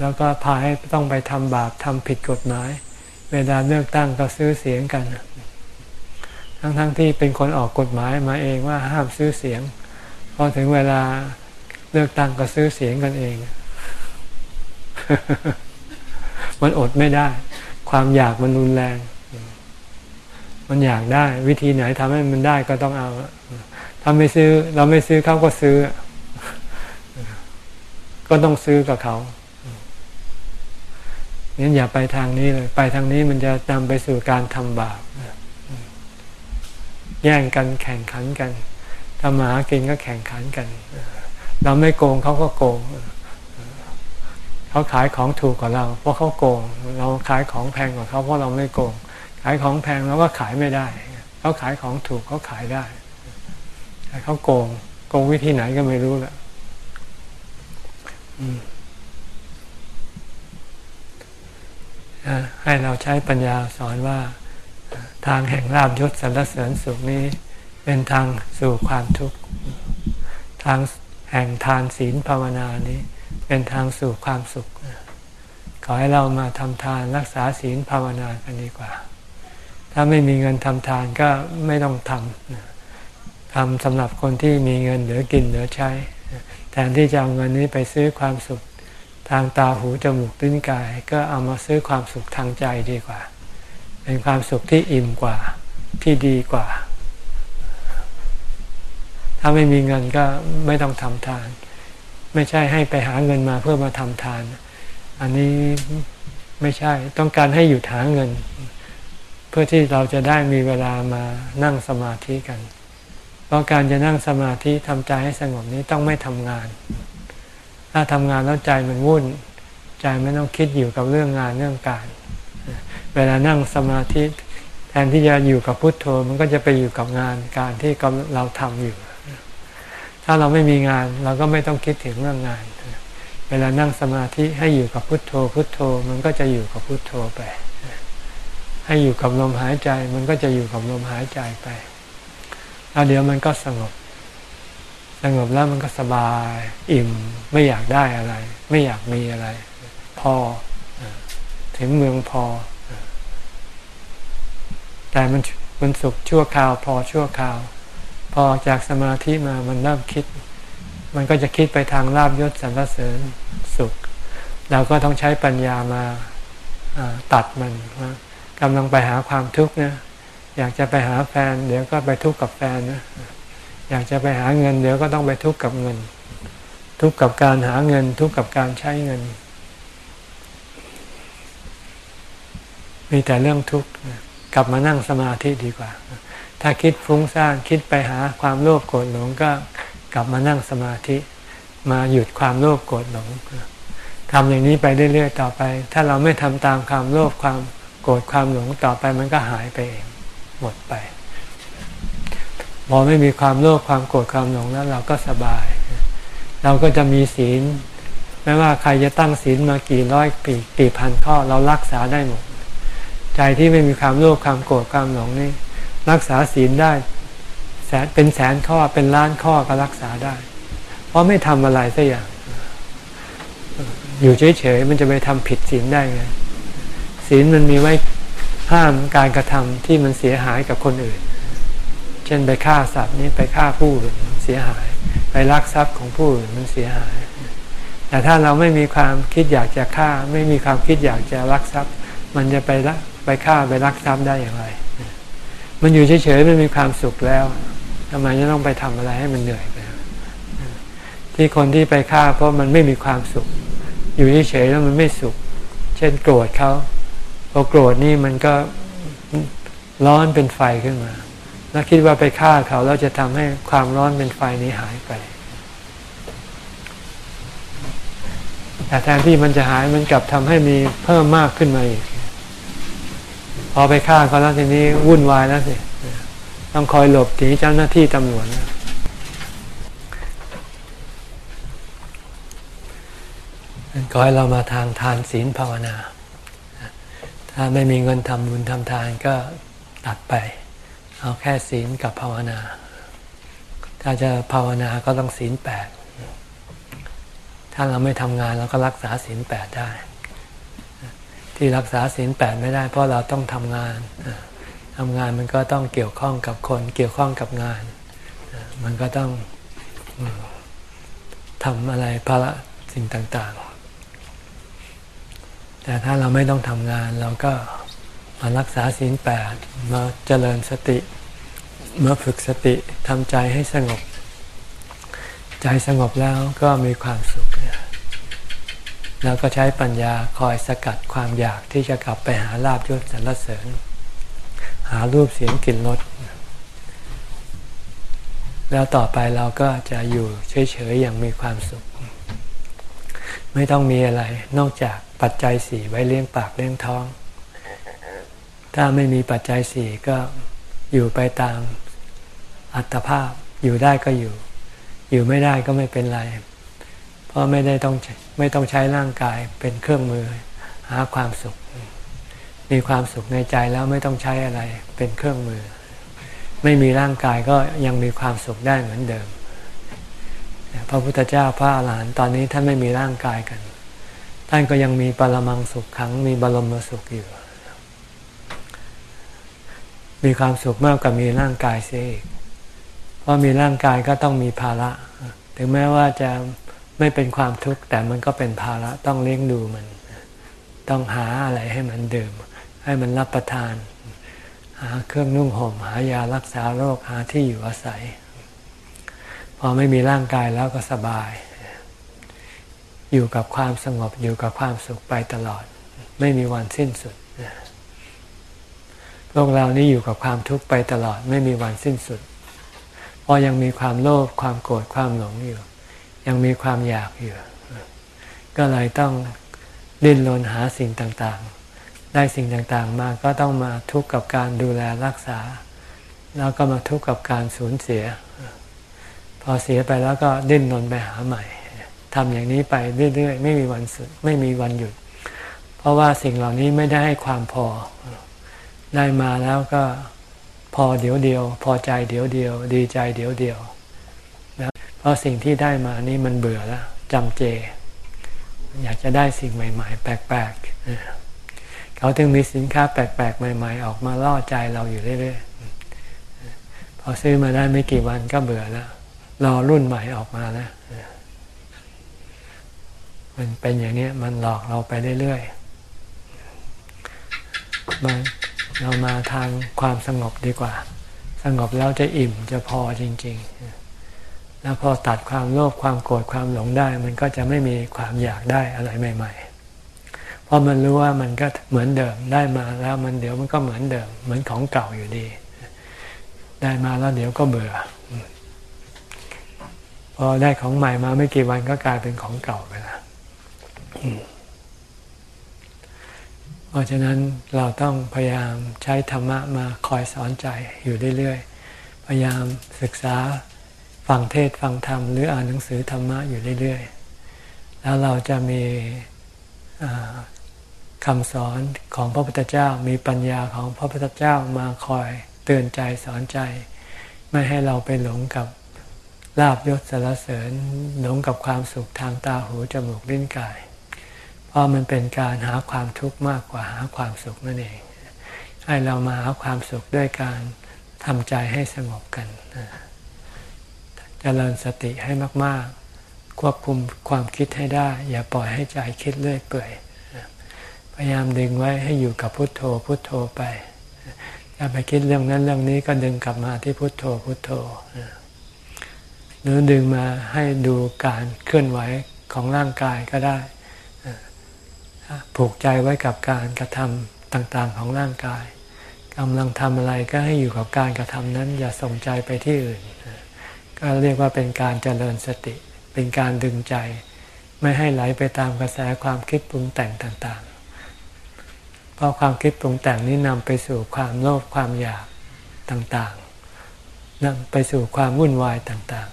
แล้วก็พาให้ต้องไปทำบาปทำผิดกฎหมาย เวลาเลือกตั้งก็ซื้อเสียงกัน ทั้งๆทที่เป็นคนออกกฎหมายมาเองว่าห้ามซื้อเสียง พอถึงเวลาเลือกตั้งก็ซื้อเสียงกันเอง มันอดไม่ได้ ความอยากมันรุนแรง มันอยากได้ วิธีไหนทำให้มันได้ก็ต้องเอา ถ้าไม่ซื้อ เราไม่ซื้อเขาก็ซื้อ ก็ต้องซื้อกับเขางั้นอย่าไปทางนี้เลย ไปทางนี้มันจะนำไปสู่การทำบาปแย่งกันแข่งขันกันทำมาหากินก็แข่งขันกัน เราไม่โกงเขาก็โกง เขาขายของถูกกว่าเรา เพราะเขาโกง เราขายของแพงกว่าเขาเพราะเราไม่โกง ขายของแพงเราก็ขายไม่ได้ เขาขายของถูกเขาขายได้แต่เขาโกง โกงวิธีไหนก็ไม่รู้แหละ ให้เราใช้ปัญญาสอนว่าทางแห่งลาบยศสรรเสริญสุขนี้ เป็นทางสู่ความทุกข์ ทางแห่งทานศีลภาวนานี้ เป็นทางสู่ความสุข ขอให้เรามาทำทานรักษาศีลภาวนากันดีกว่า ถ้าไม่มีเงินทำทานก็ไม่ต้องทำทำสำหรับคนที่มีเงินเหลือกินเหลือใช้ แทนที่จะเอาเงินนี้ไปซื้อความสุขทางตาหูจมูกลิ้นกาย ก็เอามาซื้อความสุขทางใจดีกว่า เป็นความสุขที่อิ่มกว่าที่ดีกว่า ถ้าไม่มีเงินก็ไม่ต้องทำทาน ไม่ใช่ให้ไปหาเงินมาเพื่อมาทำทาน อันนี้ไม่ใช่ต้องการให้หยุดหาเงิน เพื่อที่เราจะได้มีเวลามานั่งสมาธิกัน เพราะการจะนั่งสมาธิทำใจให้สงบนี้ต้องไม่ทำงาน ถ้าทำงานแล้วใจมันวุ่น ใจไม่ต้องคิดอยู่กับเรื่องงานเรื่องการ เวลานั่งสมาธิแทนที่จะอยู่กับพุทโธมันก็จะไปอยู่กับงานการที่เราทำอยู่ ถ้าเราไม่มีงานเราก็ไม่ต้องคิดถึงเรื่องงาน เวลานั่งสมาธิให้อยู่กับพุทโธ พุทโธมันก็จะอยู่กับพุทโธไป ให้อยู่กับลมหายใจมันก็จะอยู่กับลมหายใจไป แล้วเดี๋ยวมันก็สงบ สงบแล้วมันก็สบาย อิ่มไม่อยากได้อะไร ไม่อยากมีอะไร พอถึงเมืองพอ แต่มันมันสุขชั่วคราว พอชั่วคราว พอจากสมาธิมามันเริ่มคิด มันก็จะคิดไปทางลาบยศสรรเสริญสุขเราก็ต้องใช้ปัญญามาตัดมันกำลังไปหาความทุกข์นะ อยากจะไปหาแฟน เดี๋ยวก็ไปทุกข์กับแฟนนะอยากจะไปหาเงิน เดี๋ยวก็ต้องไปทุกข์กับเงิน ทุกข์กับการหาเงิน ทุกข์กับการใช้เงิน มีแต่เรื่องทุกข์กลับมานั่งสมาธิดีกว่า ถ้าคิดฟุ้งซ่านคิดไปหาความโลภโกรธหลงก็กลับมานั่งสมาธิ มาหยุดความโลภโกรธหลงทำอย่างนี้ไปเรื่อยๆต่อไป ถ้าเราไม่ทำตามความโลภความโกรธความหลงต่อไปมันก็หายไปเอง หมดไปพอไม่มีความโลภความโกรธความหลงแล้วเราก็สบาย เราก็จะมีศีลไม่ว่าใครจะตั้งศีลมากี่ร้อยปีกี่พันข้อเรารักษาได้หมด ใจที่ไม่มีความโลภความโกรธความหลงนี่รักษาศีลได้แสนเป็นแสนข้อเป็นล้านข้อก็รักษาได้ เพราะไม่ทำอะไรสักอย่าง อยู่เฉยๆมันจะไปทำผิดศีลได้ไงศีลมันมีไว้ ห้ามการกระทำที่มันเสียหายกับคนอื่น เช่นไปฆ่าสัตว์นี่ไปฆ่าผู้อื่นเสียหาย ไปลักทรัพย์ของผู้อื่นมันเสียหาย แต่ถ้าเราไม่มีความคิดอยากจะฆ่า ไม่มีความคิดอยากจะลักทรัพย์ มันจะไปลักไปฆ่าไปลักทรัพย์ได้อย่างไร มันอยู่เฉยๆมันมีความสุขแล้วทำไมจะต้องไปทำอะไรให้มันเหนื่อยไปที่คนที่ไปฆ่าเพราะมันไม่มีความสุข อยู่เฉยๆแล้วมันไม่สุข เช่นโกรธเขา พอโกรธนี่มันก็ร้อนเป็นไฟขึ้นมา แล้วคิดว่าไปฆ่าเขาแล้วจะทำให้ความร้อนเป็นไฟนี้หายไป แต่แทนที่มันจะหายมันกลับทำให้มีเพิ่มมากขึ้นมาอีก พอไปฆ่าเขาแล้วทีนี้วุ่นวายแล้วสิ ต้องคอยหลบหนีเจ้าหน้าที่ตำรวจนะขอให้เรามาทางทานศีลภาวนา ถ้าไม่มีเงินทำบุญทำทานก็ตัดไป เอาแค่ศีลกับภาวนา ถ้าจะภาวนาก็ต้องศีลแปดถ้าเราไม่ทำงานเราก็รักษาศีลแปดได้ ที่รักษาศีลแปดไม่ได้ เพราะเราต้องทำงานทำงานมันก็ต้องเกี่ยวข้องกับคนเกี่ยวข้องกับงาน มันก็ต้องทำอะไรภาระสิ่งต่าง ๆ แต่ถ้าเราไม่ต้องทำงานเราก็มารักษาศีลแปดมาเจริญสติ มาฝึกสติทำใจให้สงบ ใจสงบแล้วก็มีความสุขแล้วก็ใช้ปัญญาคอยสกัดความอยากที่จะกลับไปหาลาบยศสรรเสริญ หารูปเสียงกลิ่นรสแล้วต่อไปเราก็จะอยู่เฉยๆอย่างมีความสุข ไม่ต้องมีอะไรนอกจาก ปัจจัยสี่ไว้เลี้ยงปากเลี้ยงท้อง ถ้าไม่มีปัจจัยสี่ก็อยู่ไปตามอัตภาพอยู่ได้ก็อยู่ อยู่ไม่ได้ก็ไม่เป็นไร เพราะไม่ได้ต้องไม่ต้องใช้ร่างกายเป็นเครื่องมือหาความสุข มีความสุขในใจแล้วไม่ต้องใช้อะไรเป็นเครื่องมือ ไม่มีร่างกายก็ยังมีความสุขได้เหมือนเดิม พระพุทธเจ้าพระอาหารหันต์ตอนนี้ท่านไม่มีร่างกายกัน ท่านก็ยังมีปรมังสุขขังมีบรมสุขอยู่ มีความสุขมากกว่ามีร่างกายเสียอีก เพราะมีร่างกายก็ต้องมีภาระ ถึงแม้ว่าจะไม่เป็นความทุกข์แต่มันก็เป็นภาระต้องเลี้ยงดูมัน ต้องหาอะไรให้มันดื่ม ให้มันรับประทาน หาเครื่องนุ่งห่มหายารักษาโรคหาที่อยู่อาศัย พอไม่มีร่างกายแล้วก็สบาย อยู่กับความสงบอยู่กับความสุขไปตลอด ไม่มีวันสิ้นสุดโลกเรานี้อยู่กับความทุกข์ไปตลอดไม่มีวันสิ้นสุด เพราะยังมีความโลภความโกรธความหลงอยู่ ยังมีความอยากอยู่ ก็เลยต้องดิ้นรนหาสิ่งต่างๆ ได้สิ่งต่างๆมาก็ต้องมาทุกข์กับการดูแลรักษา แล้วก็มาทุกข์กับการสูญเสีย พอเสียไปแล้วก็ดิ้นรนไปหาใหม่ ทำอย่างนี้ไปเรื่อยๆไม่มีวันสุดไม่มีวันหยุด เพราะว่าสิ่งเหล่านี้ไม่ได้ให้ความพอ ได้มาแล้วก็พอเดี๋ยวเดียว พอใจเดี๋ยวเดียว ดีใจเดี๋ยวเดียวนะเพราะสิ่งที่ได้มานี่มันเบื่อแล้วจำเจ อยากจะได้สิ่งใหม่ ๆ แปลกๆเขาถึงมีสินค้าแปลกๆ ใหม่ ๆ ออกมาล่อใจเราอยู่เรื่อยๆพอซื้อมาได้ไม่กี่วันก็เบื่อแล้วรอรุ่นใหม่ออกมาแล้ว มันเป็นอย่างนี้มันหลอกเราไปเรื่อยๆมันเรามาทางความสงบดีกว่า สงบแล้วจะอิ่มจะพอจริง ๆ แล้วพอตัดความโลภความโกรธความหลงได้ มันก็จะไม่มีความอยากได้อะไรใหม่ ๆ เพราะมันรู้ว่ามันก็เหมือนเดิมได้มาแล้วมันเดี๋ยวมันก็เหมือนเดิม เหมือนของเก่าอยู่ดี ได้มาแล้วเดี๋ยวก็เบื่อพอได้ของใหม่มาไม่กี่วันก็กลายเป็นของเก่าไปแล้ว เพราะฉะนั้นเราต้องพยายามใช้ธรรมะมาคอยสอนใจอยู่เรื่อยๆ พยายามศึกษาฟังเทศฟังธรรมหรืออ่านหนังสือธรรมะอยู่เรื่อยๆ แล้วเราจะมีคำสอนของพระพุทธเจ้ามีปัญญาของพระพุทธเจ้ามาคอยเตือนใจสอนใจ ไม่ให้เราไปหลงกับลาบยศสารเสริญหลงกับความสุขทางตาหูจมูกลิ้นกาย เพราะมันเป็นการหาความทุกข์มากกว่าหาความสุขนั่นเอง ให้เรามาหาความสุขด้วยการทำใจให้สงบกันเจริญสติให้มาก ๆ ควบคุมความคิดให้ได้ อย่าปล่อยให้ใจคิดเรื่อยเปื่อยพยายามดึงไว้ให้อยู่กับพุทโธพุทโธไปถ้าไปคิดเรื่องนั้นเรื่องนี้ก็ดึงกลับมาที่พุทโธพุทโธหรือดึงมาให้ดูการเคลื่อนไหวของร่างกายก็ได้ ผูกใจไว้กับการกระทำต่างๆของร่างกายกำลังทำอะไรก็ให้อยู่กับการกระทำนั้น อย่าส่งใจไปที่อื่น ก็เรียกว่าเป็นการเจริญสติ เป็นการดึงใจ ไม่ให้ไหลไปตามกระแสความคิดปรุงแต่งต่างๆ เพราะความคิดปรุงแต่งนี้นำไปสู่ความโลภความอยากต่างๆนำไปสู่ความวุ่นวายต่าง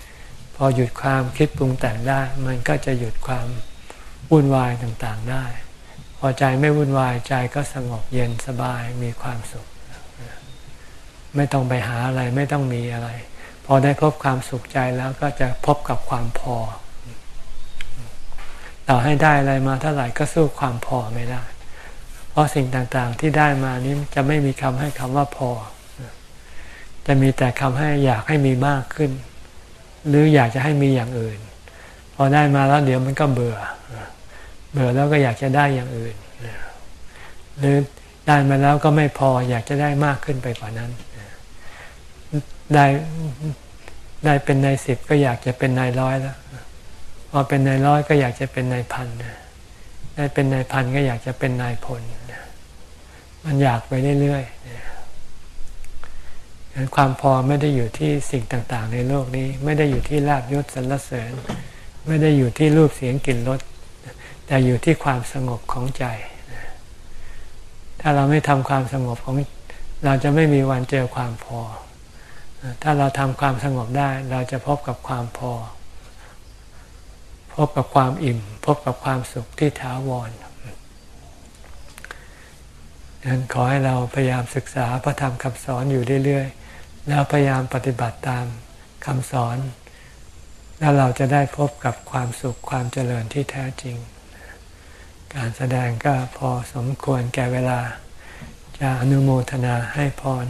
ๆ พอหยุดความคิดปรุงแต่งได้ มันก็จะหยุดความ วุ่นวายต่างๆได้ พอใจไม่วุ่นวายใจก็สงบเย็นสบายมีความสุข ไม่ต้องไปหาอะไรไม่ต้องมีอะไร พอได้พบความสุขใจแล้วก็จะพบกับความพอ ต่อให้ได้อะไรมาเท่าไหร่ก็สู้ความพอไม่ได้ เพราะสิ่งต่างๆที่ได้มานี้จะไม่มีคำให้คำว่าพอ จะมีแต่คำให้อยากให้มีมากขึ้น หรืออยากจะให้มีอย่างอื่น พอได้มาแล้วเดี๋ยวมันก็เบื่อ เบื่อแล้วก็อยากจะได้อย่างอื่นหรือได้มาแล้วก็ไม่พออยากจะได้มากขึ้นไปกว่านั้น ได้ได้เป็นในสิบก็อยากจะเป็นในร้อยแล้วพอเป็นในร้อยก็อยากจะเป็นในพันได้เป็นในพันก็อยากจะเป็นนายพลมันอยากไปเรื่อยๆความพอไม่ได้อยู่ที่สิ่งต่าง ๆ ในโลกนี้ ไม่ได้อยู่ที่ลาบยศสรรเสริญ ไม่ได้อยู่ที่รูปเสียงกลิ่นรส แต่อยู่ที่ความสงบของใจ ถ้าเราไม่ทำความสงบของ เราจะไม่มีวันเจอความพอ ถ้าเราทำความสงบได้ เราจะพบกับความพอ พบกับความอิ่ม พบกับความสุขที่ถาวรดังนั้นขอให้เราพยายามศึกษาพระธรรมคำสอนอยู่เรื่อยๆ แล้วพยายามปฏิบัติตามคำสอน แล้วเราจะได้พบกับความสุขความเจริญที่แท้จริง การแสดงก็พอสมควรแก่เวลา จะอนุโมทนาให้พร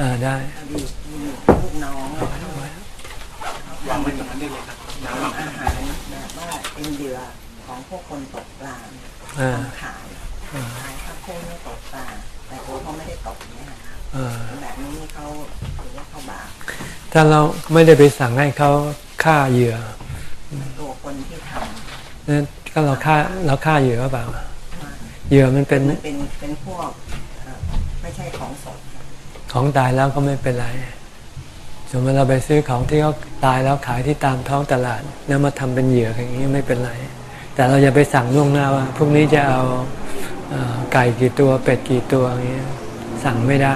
อ่าได้ลูกน้องวางไว้ตรงนั้นได้เลยครับอาหารแบบว่าเป็นเดือของพวกคนตกปลาขายขายข้าวโพดไม่ตกปลาแต่โอ้เขาไม่ได้ตกเนี่ยแบบนี้เขาถือว่าเขาบาป ถ้าเราไม่ได้ไปสั่งให้เขาฆ่าเหยื่อตัวคนที่ทำนั่นก็เราฆ่าเราฆ่าเหยื่อหรือเปล่าเหยื่อมันเป็นเป็นเป็นพวกไม่ใช่ของสดของตายแล้วก็ไม่เป็นไรสมมติเราไปซื้อของที่เขาตายแล้วขายที่ตามท้องตลาดแล้วมาทำเป็นเหยื่ออย่างนี้ไม่เป็นไร แต่เราอย่าไปสั่งล่วงหน้าว่าพรุ่งนี้จะเอาไก่กี่ตัวเป็ดกี่ตัวอย่างนี้สั่งไม่ได้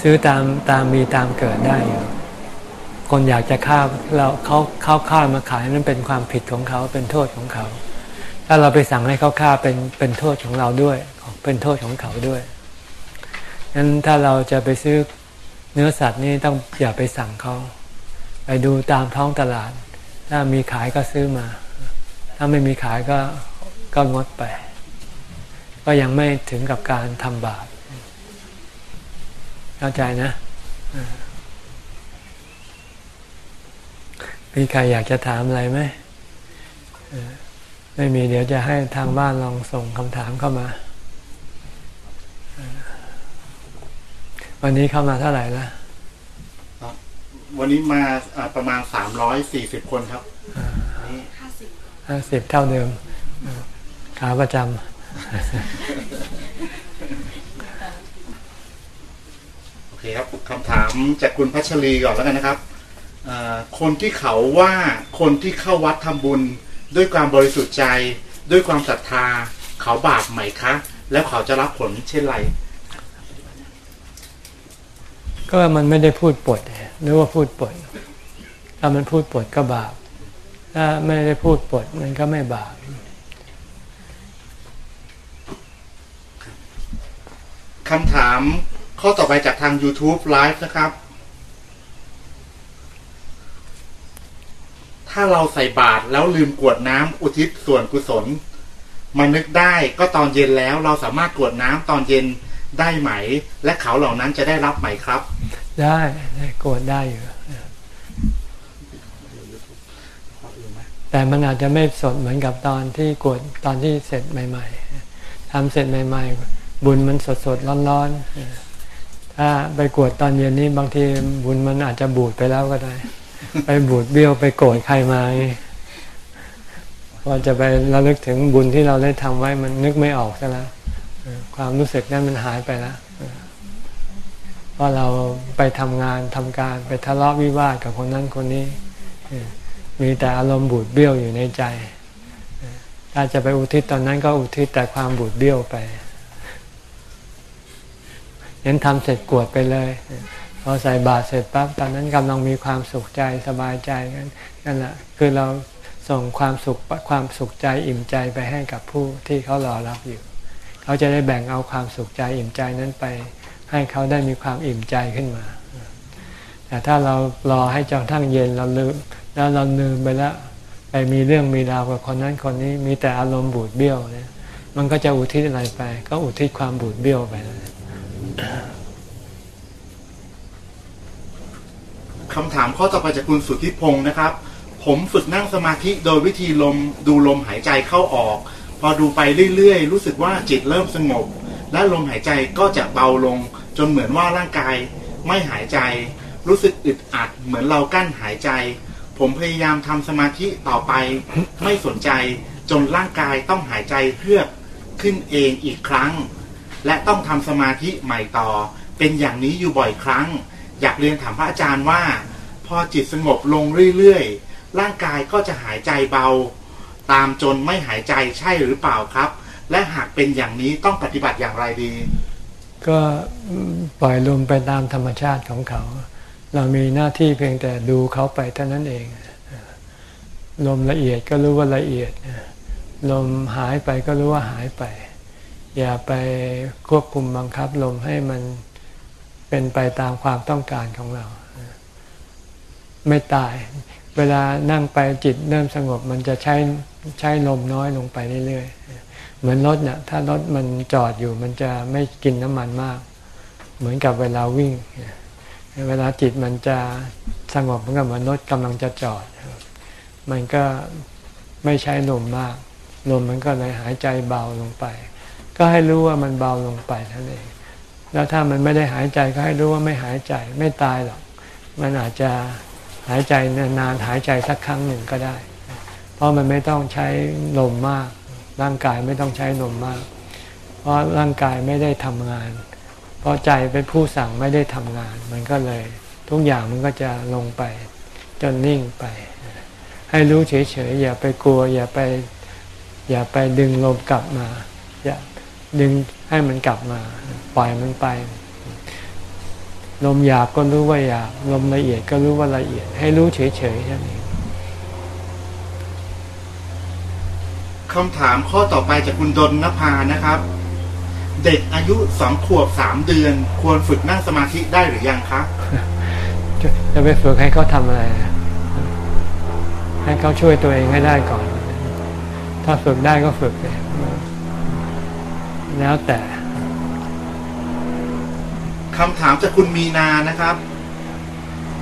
ซื้อตามตามมีตามเกิดได้อยู่ คนอยากจะฆ่าเราเขาเขาฆ่ามาขายนั่นเป็นความผิดของเขาเป็นโทษของเขา ถ้าเราไปสั่งให้เขาฆ่าเป็นเป็นโทษของเราด้วย เป็นโทษของเขาด้วยงั้นถ้าเราจะไปซื้อเนื้อสัตว์นี่ต้องอย่าไปสั่งเขาไปดูตามท้องตลาด ถ้ามีขายก็ซื้อมา ถ้าไม่มีขายก็ก็งดไป ก็ยังไม่ถึงกับการทำบาปเข้าใจนะ มีใครอยากจะถามอะไรไหมไม่มีเดี๋ยวจะให้ทางบ้านลองส่งคำถามเข้ามา วันนี้เข้ามาเท่าไหร่ละวันนี้มาประมาณสามร้อยสี่สิบคนครับห้าสิบเท่าเดิมขาประจำโอเคครับคำถามจากคุณพัชรีก่อนแล้วกันนะครับ คนที่เขาว่าคนที่เข้าวัดทำบุญ ด้วยความบริสุทธิ์ใจ ด้วยความศรัทธา เขาบาปไหมคะ แล้วเขาจะรับผลเช่นไร ก็มันไม่ได้พูดปดหรือว่าพูดปดถ้ามันพูดปดก็บาปถ้าไม่ได้พูดปดมันก็ไม่บาปคำถามข้อต่อไปจากทาง YouTube Live นะครับ ถ้าเราใส่บาตรแล้วลืมกวดน้ำอุทิศส่วนกุศลมานึกได้ก็ตอนเย็นแล้วเราสามารถกวดน้ำตอนเย็นได้ไหม และเขาเหล่านั้นจะได้รับไหมครับ ได้กรธได้อยู่แต่มันอาจจะไม่สดเหมือนกับตอนที่กรธตอนที่เสร็จใหม่ ๆทำเสร็จใหม่ ๆ บุญมันสดสดร้อนๆถ้าไปกวดตอนเย็นนี้บางทีบุญมันอาจจะบูดไปแล้วก็ได้ ไปบูดเบี้ยวไปโกรธใครมาพอจะไประลึกถึงบุญที่เราได้ทำไว้มันนึกไม่ออกซะแล้วความรู้สึกนั้นมันหายไปแล้วเพราะเราไปทำงานทำการไปทะเลาะวิวาทกับคนนั้นคนนี้มีแต่อารมณ์บูดเบี้ยวอยู่ในใจถ้าจะไปอุทิศตอนนั้นก็อุทิศแต่ความบูดเบี้ยวไปยันทำเสร็จกวดไปเลย พอใส่บาตรเสร็จปั๊บตอนนั้นกำลังมีความสุขใจสบายใจกันนั่นแหละคือเราส่งความสุขความสุขใจอิ่มใจไปให้กับผู้ที่เขารอรับอยู่ เขาจะได้แบ่งเอาความสุขใจอิ่มใจนั้นไป ให้เขาได้มีความอิ่มใจขึ้นมา แต่ถ้าเรารอให้จนทั้งเย็นเราลืมแล้วเราลืมไปแล้วไปมีเรื่องมีราวกับคนนั้นคนนี้มีแต่อารมณ์บูดเบี้ยวเนี่ยมันก็จะอุทิศอะไรไป ก็อุทิศความบูดเบี้ยวไป คำถามข้อต่อไปจากคุณสุทธิพงศ์นะครับ ผมฝึกนั่งสมาธิโดยวิธีลมดูลมหายใจเข้าออก พอดูไปเรื่อยๆ รู้สึกว่าจิตเริ่มสงบ และลมหายใจก็จะเบาลง จนเหมือนว่าร่างกาย ไม่หายใจ รู้สึกอึดอัดเหมือนเรากั้นหายใจ ผมพยายามทำสมาธิต่อไป ไม่สนใจจนร่างกายต้องหายใจเพื่อขึ้นเองอีกครั้ง และต้องทำสมาธิใหม่ต่อ เป็นอย่างนี้อยู่บ่อยครั้ง อยากเรียนถามพระอาจารย์ว่า พอจิตสงบลงเรื่อยๆ ร่างกายก็จะหายใจเบา ตามจนไม่หายใจใช่หรือเปล่าครับ และหากเป็นอย่างนี้ต้องปฏิบัติอย่างไรดี ก็ปล่อยลมไปตามธรรมชาติของเขา เรามีหน้าที่เพียงแต่ดูเขาไปเท่านั้นเองลมละเอียดก็รู้ว่าละเอียด ลมหายไปก็รู้ว่าหายไป อย่าไปควบคุมบังคับลมให้มัน เป็นไปตามความต้องการของเรา ไม่ตาย เวลานั่งไปจิตเริ่มสงบมันจะใช้ใช้ลมน้อยลงไปเรื่อยๆ เหมือนรถเนี่ยถ้ารถมันจอดอยู่มันจะไม่กินน้ำมันมาก เหมือนกับเวลาวิ่ง เวลาจิตมันจะสงบมือนกับเหมือนรถกำลังจะจอด มันก็ไม่ใช้ลมมาก ลมมันก็เลยหายใจเบาลงไป ก็ให้รู้ว่ามันเบาลงไปเท่านั้นเอง แล้วถ้ามันไม่ได้หายใจก็ให้รู้ว่าไม่หายใจไม่ตายหรอก มันอาจจะหายใจนานๆหายใจสักครั้งหนึ่งก็ได้ เพราะมันไม่ต้องใช้ลมมาก ร่างกายไม่ต้องใช้ลมมาก เพราะร่างกายไม่ได้ทำงาน เพราะใจเป็นผู้สั่งไม่ได้ทำงาน มันก็เลย ทุกอย่างมันก็จะลงไป จนนิ่งไป ให้รู้เฉยๆอย่าไปกลัว อย่าไป อย่าไปดึงลมกลับมา อย่าดึง ให้มันกลับมา ปล่อยมันไป ลมหยาบก็รู้ว่าหยาบลมละเอียดก็รู้ว่าละเอียด ให้รู้เฉยๆแค่นี้คำถามข้อต่อไปจากคุณดนนภานะครับ เด็กอายุสองขวบสามเดือน ควรฝึกนั่งสมาธิได้หรือยังคะจะจะไปฝึกให้เขาทำอะไร ให้เขาช่วยตัวเองให้ได้ก่อน ถ้าฝึกได้ก็ฝึกเลย แล้วแต่คำถามจากคุณมีนานะครับ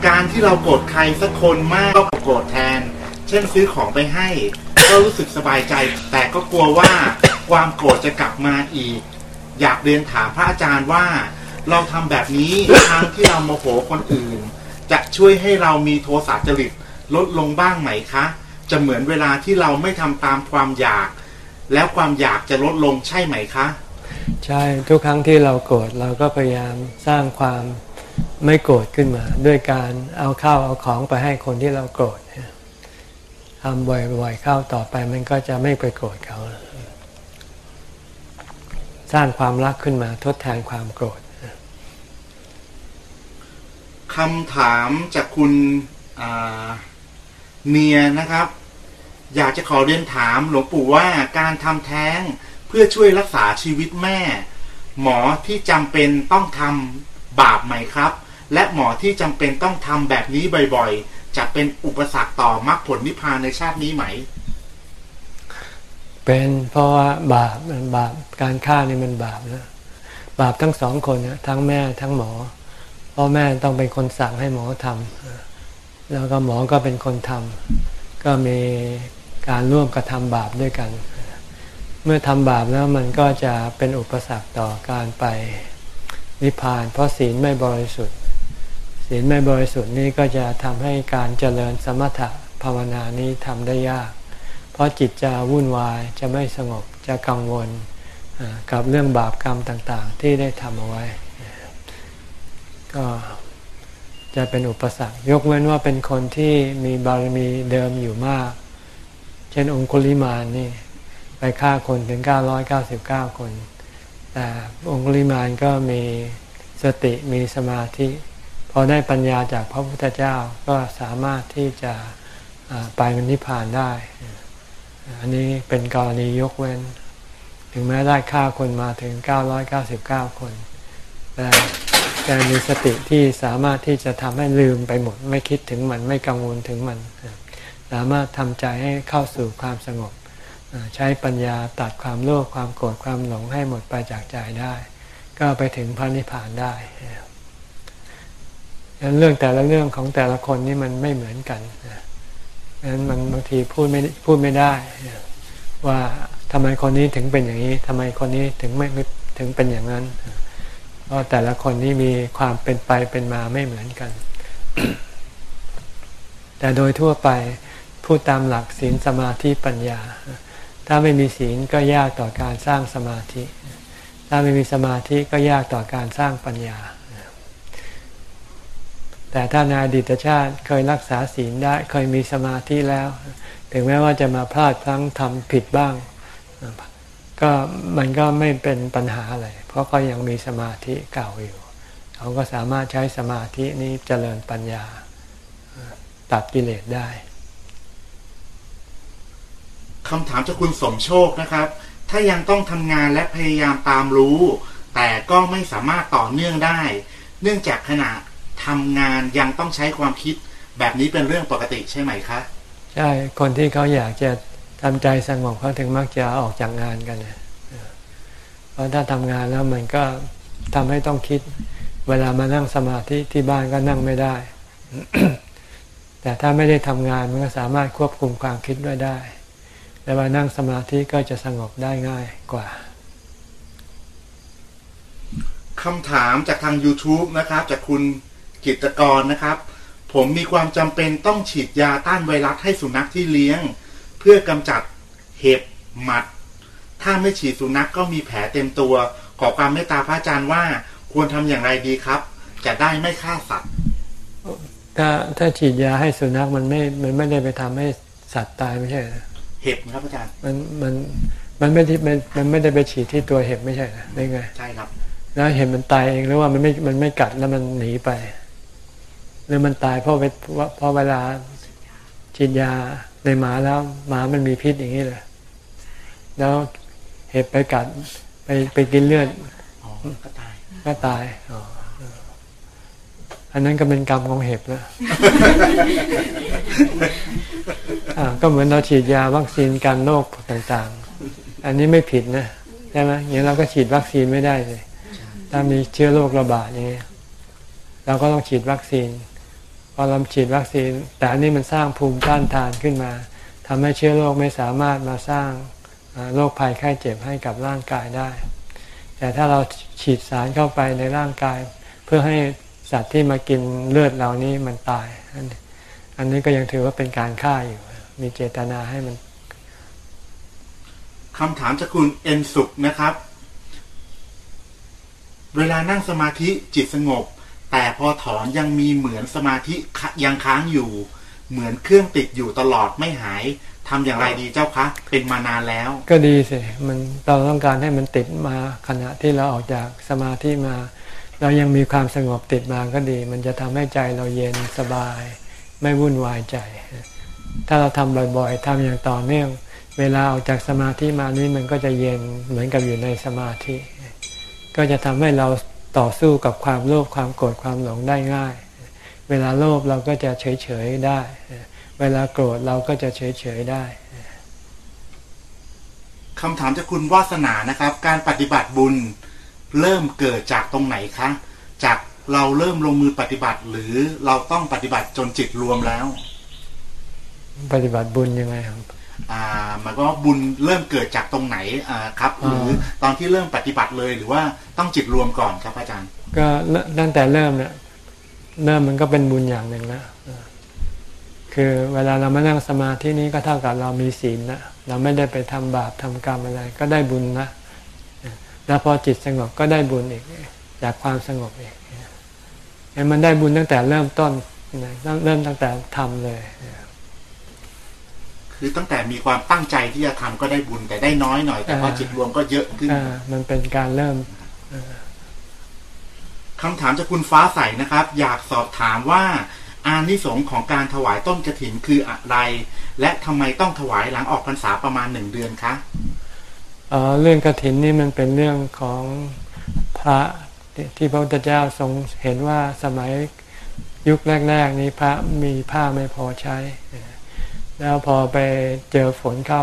การที่เราโกรธใครสักคนมากก็โกรธแทน เช่นซื้อของไปให้ ก็รู้สึกสบายใจ แต่ก็กลัวว่าความโกรธจะกลับมาอีก อยากเรียนถามพระอาจารย์ว่า เราทำแบบนี้ครั้งที่เราโมโหคนอื่น จะช่วยให้เรามีโทสะจริตลดลงบ้างไหมคะ จะเหมือนเวลาที่เราไม่ทำตามความอยาก แล้วความอยากจะลดลงใช่ไหมคะ ใช่ทุกครั้งที่เราโกรธเราก็พยายามสร้างความไม่โกรธขึ้นมา ด้วยการเอาข้าวเอาของไปให้คนที่เราโกรธทำบ่อยๆเข้าต่อไปมันก็จะไม่ไปโกรธเขาสร้างความรักขึ้นมาทดแทนความโกรธคำถามจากคุณอ่าเมียนะครับ อยากจะขอเรียนถามหลวงปู่ว่าการทำแท้งเพื่อช่วยรักษาชีวิตแม่ หมอที่จำเป็นต้องทำบาปไหมครับ และหมอที่จำเป็นต้องทำแบบนี้บ่อยๆ จะเป็นอุปสรรคต่อมรรคผลนิพพานในชาตินี้ไหม เป็นเพราะว่าบาปมันบาปการฆ่านี่มันบาปนะบาปทั้งสองคนนะทั้งแม่ทั้งหมอพ่อแม่ต้องเป็นคนสั่งให้หมอทำแล้วก็หมอก็เป็นคนทำก็มี การร่วมกระทำบาปด้วยกัน เมื่อทำบาปแล้วมันก็จะเป็นอุปสรรคต่อการไปนิพพาน เพราะศีลไม่บริสุทธิ์ ศีลไม่บริสุทธิ์นี้ก็จะทำให้การเจริญสมถะภาวนานี้ทำได้ยาก เพราะจิตจะวุ่นวายจะไม่สงบจะกังวลกับเรื่องบาปกรรมต่างๆ ที่ได้ทำเอาไว้ ก็จะเป็นอุปสรรค ยกเว้นว่าเป็นคนที่มีบารมีเดิมอยู่มาก เช่นองคุลิมานนี่ไปฆ่าคนถึง 999 คน แต่องคุลิมานก็มีสติมีสมาธิพอได้ปัญญาจากพระพุทธเจ้าก็สามารถที่จะไปนิพพานได้ อันนี้เป็นกรณียกเว้น ถึงแม้ได้ฆ่าคนมาถึง 999 คน แต่แกมีสติที่สามารถที่จะทำให้ลืมไปหมด ไม่คิดถึงมันไม่กังวลถึงมัน สามารถทำใจให้เข้าสู่ความสงบ ใช้ปัญญาตัดความโลภความโกรธความหลงให้หมดไปจากใจได้ ก็ไปถึงพระนิพพานได้เรื่องแต่ละเรื่องของแต่ละคนนี่มันไม่เหมือนกันนั้นมันบางทีพูดไม่พูดไม่ได้ ว่าทำไมคนนี้ถึงเป็นอย่างนี้ทำไมคนนี้ถึงไม่ถึงเป็นอย่างนั้น เพราะแต่ละคนนี้มีความเป็นไปเป็นมาไม่เหมือนกัน แต่โดยทั่วไป พูดตามหลักศีลสมาธิปัญญา ถ้าไม่มีศีลก็ยากต่อการสร้างสมาธิ ถ้าไม่มีสมาธิก็ยากต่อการสร้างปัญญา แต่ถ้าในอดีตชาติเคยรักษาศีลได้เคยมีสมาธิแล้ว ถึงแม้ว่าจะมาพลาดพลั้งทำผิดบ้าง ก็มันก็ไม่เป็นปัญหาอะไร เพราะก็ยังมีสมาธิเก่าอยู่เขาก็สามารถใช้สมาธินี้เจริญปัญญา ตัดกิเลสได้ คำถามจากคุณสมโชคนะครับ ถ้ายังต้องทำงานและพยายามตามรู้ แต่ก็ไม่สามารถต่อเนื่องได้ เนื่องจากขณะทำงานยังต้องใช้ความคิด แบบนี้เป็นเรื่องปกติใช่ไหมคะ ใช่ คนที่เขาอยากจะทำใจสงบเขาถึงมักจะออกจากงานกันเพราะถ้าทำงานแล้วมันก็ทำให้ต้องคิด เวลามานั่งสมาธิที่บ้านก็นั่งไม่ได้ แต่ถ้าไม่ได้ทำงานมันก็สามารถควบคุมความคิดด้วยได้ แต่ว่านั่งสมาธิก็จะสงบได้ง่ายกว่าคำถามจากทาง YouTube นะครับ จากคุณกิตกรนะครับ ผมมีความจำเป็นต้องฉีดยาต้านไวรัสให้สุนัขที่เลี้ยงพื่อกำจัดเห็บหมัด ถ้าไม่ฉีดสุนัขกก็มีแผลเต็มตัว ขอความเมตตาพระอาจารย์ว่าควรทำอย่างไรดีครับ จะได้ไม่ฆ่าสัตว์ ถ้าถ้าฉีดยาให้สุนัขมันไม่ มันไม่ได้ไปทำให้สัตว์ตายไม่ใช่ เห็บครับอาจารย์มันมันมันไม่ที่มันมันไม่ได้ไปฉีดที่ตัวเห็บไม่ใช่หรอได้ไงใช่ครับ แล้วเห็บมันตายเองหรือว่ามันไม่มันไม่กัดแล้วมันหนีไป หรือมันตายเพราะเพราะเวลาฉีดยาในหมาแล้วหมามันมีพิษอย่างนี้เลยแล้วเห็บไปกัดไปไปกินเลือดก็ตายก็ตายอันนั้นก็เป็นกรรมของเห็บแล้ว ก็เหมือนเราฉีดยาวัคซีนกันโรคต่างๆ อันนี้ไม่ผิดนะใช่ไหมอย่างเราก็ฉีดวัคซีนไม่ได้เลย ถ้ามีเชื้อโรคระบาดอย่างนี้เราก็ต้องฉีดวัคซีน พอเราฉีดวัคซีน แต่อันนี้มันสร้างภูมิต้านทานขึ้นมาทำให้เชื้อโรคไม่สามารถมาสร้างโรคภัยไข้เจ็บให้กับร่างกายได้ แต่ถ้าเราฉีดสารเข้าไปในร่างกาย เพื่อให้สัตว์ที่มากินเลือดเรานี้มันตาย อันนี้ก็ยังถือว่าเป็นการฆ่าอยู่ มีเจตนาให้มันคำถามจากคุณเอ็นสุกนะครับ เวลานั่งสมาธิจิตสงบ แต่พอถอนยังมีเหมือนสมาธิยังค้างอยู่ เหมือนเครื่องติดอยู่ตลอดไม่หายทำอย่างไรดีเจ้าคะเป็นมานานแล้ว ก็ดีสิมันเราต้องการให้มันติดมาขณะที่เราออกจากสมาธิมา เรายังมีความสงบติดมาก็ดี มันจะทำให้ใจเราเย็นสบาย ไม่วุ่นวายใจ ถ้าเราทำบ่อยๆทำอย่างต่อเนื่อง เวลาออกจากสมาธิมานี้มันก็จะเย็นเหมือนกับอยู่ในสมาธิ ก็จะทำให้เราต่อสู้กับความโลภความโกรธความหลงได้ง่าย เวลาโลภเราก็จะเฉยเฉยได้ เวลาโกรธเราก็จะเฉยเฉยได้คำถามจากคุณวาสนานะครับ การปฏิบัติบุญเริ่มเกิดจากตรงไหนคะ จากเราเริ่มลงมือปฏิบัติหรือเราต้องปฏิบัติจนจิตรวมแล้ว ปฏิบัติบุญยังไงครับอ่าหมายความว่าบุญเริ่มเกิดจากตรงไหนอ่าครับหรือตอนที่เริ่มปฏิบัติเลยหรือว่าต้องจิตรวมก่อนครับอาจารย์ ก็เริ่มตั้งแต่เริ่มเนี่ยเริ่มมันก็เป็นบุญอย่างหนึ่งแล้วเออคือเวลาเรามานั่งสมาธินี้ก็เท่ากับเรามีศีลนะเราไม่ได้ไปทำบาปทำกรรมอะไร ก็ได้บุญนะเออแล้วพอจิตสงบก็ได้บุญอีกจากความสงบอีกเห็นมันได้บุญตั้งแต่เริ่มต้นนะเริ่มตั้งแต่ทำเลย คือตั้งแต่มีความตั้งใจที่จะทำก็ได้บุญแต่ได้น้อยหน่อย แต่พอจิตรวมก็เยอะขึ้นอ่ามันเป็นการเริ่มคำถามจากคุณฟ้าใสนะครับ อยากสอบถามว่าอานิสงส์ของการถวายต้นกระถินคืออะไร และทำไมต้องถวายหลังออกพรรษาประมาณหนึ่งเดือนคะเอ่อเรื่องกฐินนี่มันเป็นเรื่องของพระที่ที่พระพุทธเจ้าทรงเห็นว่าสมัยยุคแรก ๆ นี้พระมีผ้าไม่พอใช้ แล้วพอไปเจอฝนเข้า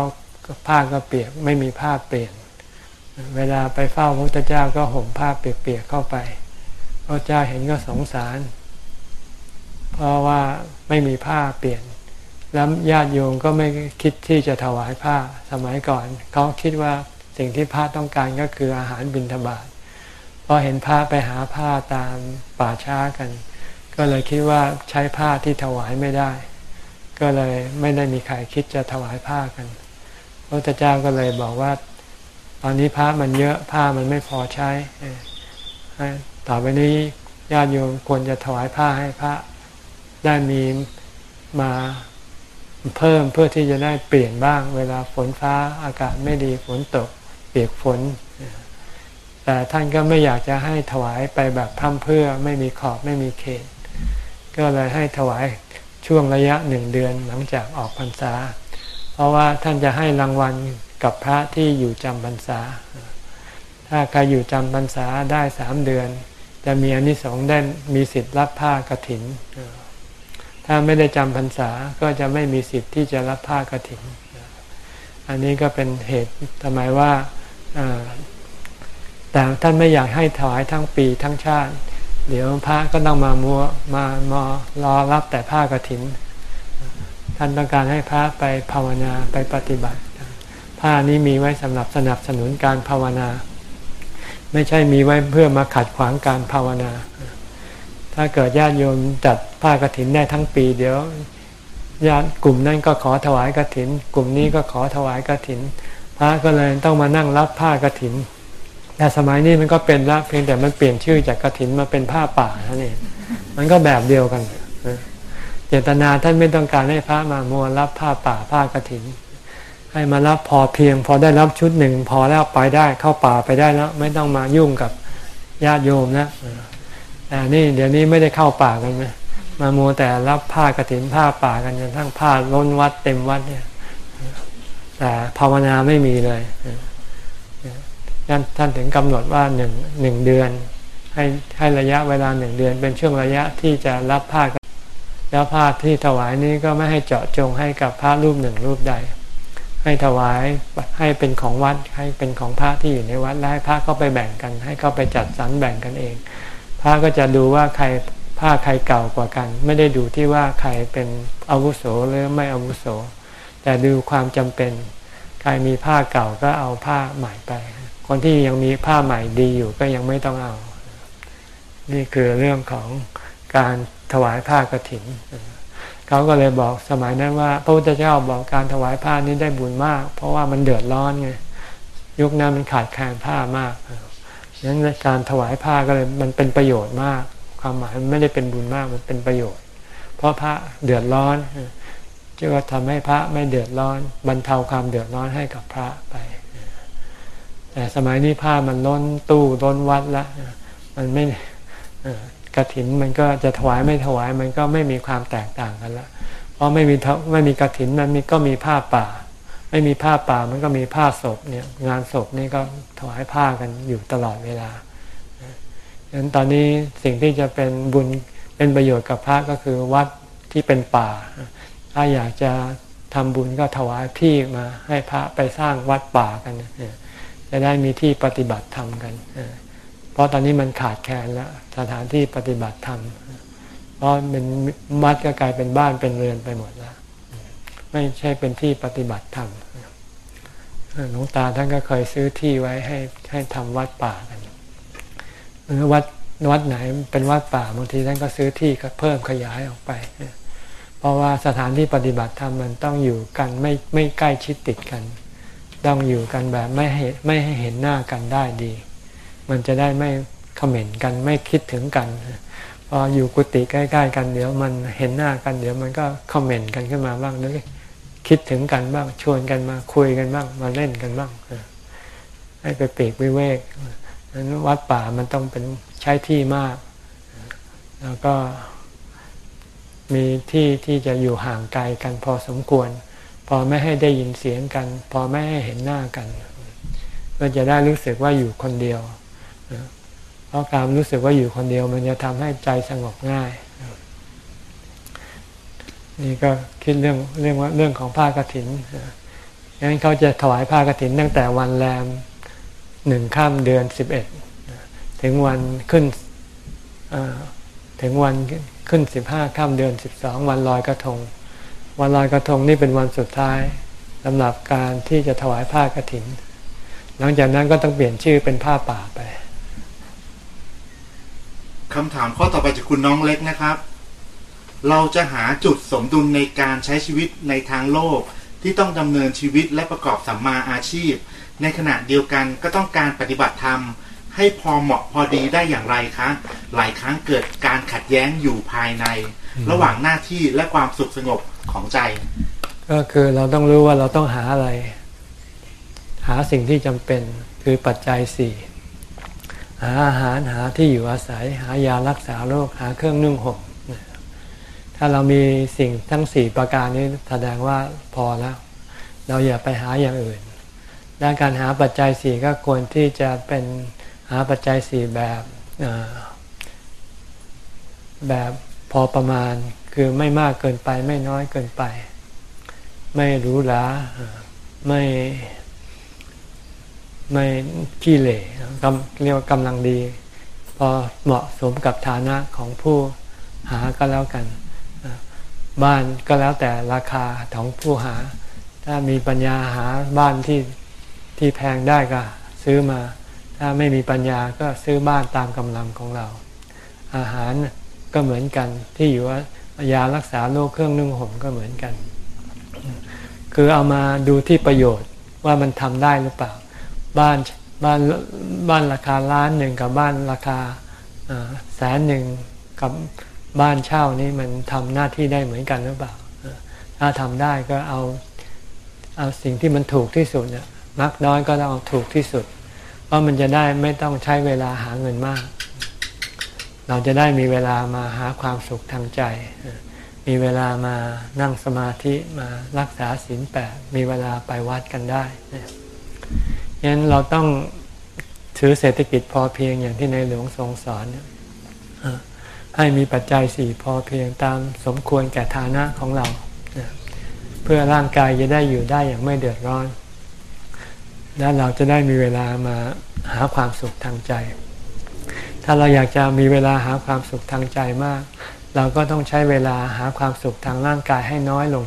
ผ้าก็เปียกไม่มีผ้าเปลี่ยน เวลาไปเฝ้าพระพุทธเจ้าก็ห่มผ้าเปียกๆเข้าไป พระเจ้าเห็นก็สงสาร เพราะว่าไม่มีผ้าเปลี่ยน แล้วญาติโยมก็ไม่คิดที่จะถวายผ้าสมัยก่อน เขาคิดว่าสิ่งที่พระต้องการก็คืออาหารบิณฑบาตพอเห็นพระไปหาผ้าตามป่าช้ากัน ก็เลยคิดว่าใช้ผ้าที่ถวายไม่ได้ ก็เลยไม่ได้มีใครคิดจะถวายผ้ากันพระพุทธเจ้าก็เลยบอกว่า ตอนนี้ผ้ามันเยอะผ้ามันไม่พอใช้ต่อไปนี้ญาติโยมควรจะถวายผ้าให้พระได้มีมาเพิ่มเพื่อที่จะได้เปลี่ยนบ้าง เวลาฝนฟ้าอากาศไม่ดีฝนตก เปียกฝน แต่ท่านก็ไม่อยากจะให้ถวายไปแบบพร่ำเพื่อไม่มีขอบไม่มีเขต ก็เลยให้ถวาย ช่วงระยะหนึ่งเดือนหลังจากออกพรรษา เพราะว่าท่านจะให้รางวัลกับพระที่อยู่จำพรรษา ถ้าใครอยู่จำพรรษาได้สามเดือน จะมีอนิสงส์ได้มีสิทธิ์รับผ้ากรถิน ถ้าไม่ได้จำพรรษาก็จะไม่มีสิทธิ์ที่จะรับผ้ากรถิน อันนี้ก็เป็นเหตุทำไมว่าแต่ท่านไม่อยากให้ถวายทั้งปีทั้งชาติ เดี๋ยวพระก็ต้องมามัวมามารอรับแต่ผ้ากรถิน ท่านต้องการให้พระไปภาวนาไปปฏิบัติ ผ้านี้มีไว้สำหรับสนับสนุนการภาวนา ไม่ใช่มีไว้เพื่อมาขัดขวางการภาวนา ถ้าเกิดญาติโยมจัดผ้ากรถินได้ทั้งปี เดี๋ยวญาติกลุ่มนั้นก็ขอถวายกรถิน กลุ่มนี้ก็ขอถวายกรถิน พระก็เลยต้องมานั่งรับผ้ากรถิน แต่สมัยนี้มันก็เป็นละเพียงแต่มันเปลี่ยนชื่อจากกระถินมาเป็นผ้าป่าท่านั้นเองมันก็แบบเดียวกันเจตนาท่านไม่ต้องการให้พระมามัวรับผ้าป่าผ้ากระถิน ให้มารับพอเพียง พอได้รับชุดหนึ่ง พอแล้วไปได้เข้าป่าไปได้แล้ว ไม่ต้องมายุ่งกับญาติโยมนะแต่นี่เดี๋ยวนี้ไม่ได้เข้าป่ากันไหมมามัวแต่รับผ้ากระถินผ้าป่ากันจนทั้งผ้าล้นวัดเต็มวัดเนี่ย แต่ภาวนาไม่มีเลย ท่านถึงกำหนดว่าหนึ่งหนึ่งเดือน ให้ให้ระยะเวลาหนึ่งเดือน เป็นช่วงระยะที่จะรับผ้าแล้วผ้าที่ถวายนี้ก็ไม่ให้เจาะจงให้กับพระรูปหนึ่งรูปใด ให้ถวายให้เป็นของวัดให้เป็นของพระที่อยู่ในวัดแล้วให้พระก็ไปแบ่งกัน ให้เขาไปจัดสรรแบ่งกันเอง พระก็จะดูว่าใครผ้าใครเก่ากว่ากัน ไม่ได้ดูที่ว่าใครเป็นอาวุโสหรือไม่อาวุโส แต่ดูความจำเป็น ใครมีผ้าเก่าก็เอาผ้าใหม่ไป คนที่ยังมีผ้าใหม่ดีอยู่ก็ยังไม่ต้องเอา นี่คือเรื่องของการถวายผ้ากรถิน เขาก็เลยบอกสมัยนั้นว่า พระพุทธเจ้าบอกการถวายผ้านี้ได้บุญมาก เพราะว่ามันเดือดร้อนไงยุคนั้นมันขาดแคลนผ้ามากฉะนั้นการถวายผ้าก็เลยมันเป็นประโยชน์มาก ความหมายมันไม่ได้เป็นบุญมากมันเป็นประโยชน์ เพราะพระเดือดร้อนจะว่าทำให้พระไม่เดือดร้อน บรรเทาความเดือดร้อนให้กับพระไป แต่สมัยนี้ผ้ามันล้นตู้ล้นวัดล้วมันไม่กระถินมันก็จะถวายไม่ถวายมันก็ไม่มีความแตกต่างกันละเพราะไม่มีไม่มีกระถินมันมีก็มีผ้าป่า ไม่มีผ้าป่ามันก็มีผ้าศพเนี่ยงานศพนี่ก็ถวายผ้ากันอยู่ตลอดเวลาดังนั้นตอนนี้สิ่งที่จะเป็นบุญเป็นประโยชน์กับพระก็คือวัดที่เป็นป่า ถ้าอยากจะทำบุญก็ถวายที่มาให้พระไปสร้างวัดป่ากัน จะได้มีที่ปฏิบัติธรรมกัน เพราะตอนนี้มันขาดแคลนแล้วสถานที่ปฏิบัติธรรม เพราะเป็นมัดก็กลายเป็นบ้านเป็นเรือนไปหมดแล้ว ไม่ใช่เป็นที่ปฏิบัติธรรมหลวงตาท่านก็เคยซื้อที่ไว้ให้ให้ทำวัดป่ากันวัดวัดไหนเป็นวัดป่าบางทีท่านก็ซื้อที่ก็เพิ่มขยายออกไป เพราะว่าสถานที่ปฏิบัติธรรมมันต้องอยู่กันไม่ไม่ใกล้ชิดติดกัน ต้องอยู่กันแบบไม่ให้ไม่ให้เห็นหน้ากันได้ดี มันจะได้ไม่เขม่นกันไม่คิดถึงกันพออยู่กุฏิใกล้ ๆ กันเดี๋ยวมันเห็นหน้ากันเดี๋ยวมันก็เขม่นกันขึ้นมาบ้างนึกคิดถึงกันบ้างชวนกันมาคุยกันบ้างมาเล่นกันบ้างให้ไปปีกวิเวกนั้นวัดป่ามันต้องเป็นใช้ที่มาก แล้วก็มีที่ที่จะอยู่ห่างไกลกันพอสมควร อไม่ให้ได้ยินเสียงกัน พอไม่ให้เห็นหน้ากันก็จะได้รู้สึกว่าอยู่คนเดียว เพราะการรู้สึกว่าอยู่คนเดียว มันจะทำให้ใจสงบง่าย นี่ก็คิดเรื่องเรื่องว่าเรื่องของผ้ากรถินงั้นเขาจะถวายผ้ากรถินตั้งแต่วันแรมหนึ่งข้ามเดือนสิบเอ็ดถึงวันขึ้นถึงวันขึ้นสิบห้าข้ามเดือนสิบสองวันลอยกระทง วันลอยกระทงนี่เป็นวันสุดท้ายสำหรับการที่จะถวายผ้ากรถิน หลังจากนั้นก็ต้องเปลี่ยนชื่อเป็นผ้าป่าไปคำถามข้อต่อไปจากคุณน้องเล็กนะครับ เราจะหาจุดสมดุลในการใช้ชีวิตในทางโลกที่ต้องดำเนินชีวิตและประกอบสัมมาอาชีพ ในขณะเดียวกันก็ต้องการปฏิบัติธรรม ให้พอเหมาะพอดีได้อย่างไรคะ หลายครั้งเกิดการขัดแย้งอยู่ภายใน ระหว่างหน้าที่และความสุขสงบของใจ ก็คือเราต้องรู้ว่าเราต้องหาอะไร หาสิ่งที่จำเป็นคือปัจจัยสี่หาอาหารหาที่อยู่อาศัย หายารักษาโรคหาเครื่องนุ่งห่มถ้าเรามีสิ่งทั้งสี่ประการนี้แสดงว่าพอแล้ว เราอย่าไปหาอย่างอื่นด้านการหาปัจจัยสี่ก็ควรที่จะเป็น หาปัจจัยสี่แบบแบบพอประมาณคือไม่มากเกินไปไม่น้อยเกินไป ไม่รู้หลาไม่ไม่ขี้เหร่เรียกว่ากำลังดี พอเหมาะสมกับฐานะของผู้หาก็แล้วกัน บ้านก็แล้วแต่ราคาของผู้หา ถ้ามีปัญญาหาบ้านที่ที่แพงได้ก็ซื้อมา ถ้าไม่มีปัญญาก็ซื้อบ้านตามกำลังของเรา อาหารก็เหมือนกันที่อยู่ว่ายารักษาโรคเครื่องนึ่งห่มก็เหมือนกัน คือเอามาดูที่ประโยชน์ว่ามันทำได้หรือเปล่า บ้านบ้านบ้านราคาล้านหนึ่งกับบ้านราคาแสนหนึ่งกับบ้านเช่านี้มันทำหน้าที่ได้เหมือนกันหรือเปล่า ถ้าทำได้ก็เอาเอาสิ่งที่มันถูกที่สุดเนี่ยมักน้อยก็ต้องเอาถูกที่สุด ราะมันจะได้ไม่ต้องใช้เวลาหาเงินมาก เราจะได้มีเวลามาหาความสุขทางใจ มีเวลามานั่งสมาธิมารักษาศีลแปดมีเวลาไปวัดกันได้งั้นเราต้องถือเศรษฐกิจพอเพียงอย่างที่ในหลวงทรงสอนให้มีปัจจัยสี่พอเพียงตามสมควรแก่ฐานะของเรา เพื่อร่างกายจะได้อยู่ได้อย่างไม่เดือดร้อน และเราจะได้มีเวลามาหาความสุขทางใจ ถ้าเราอยากจะมีเวลาหาความสุขทางใจมาก เราก็ต้องใช้เวลาหาความสุขทางร่างกายให้น้อยลง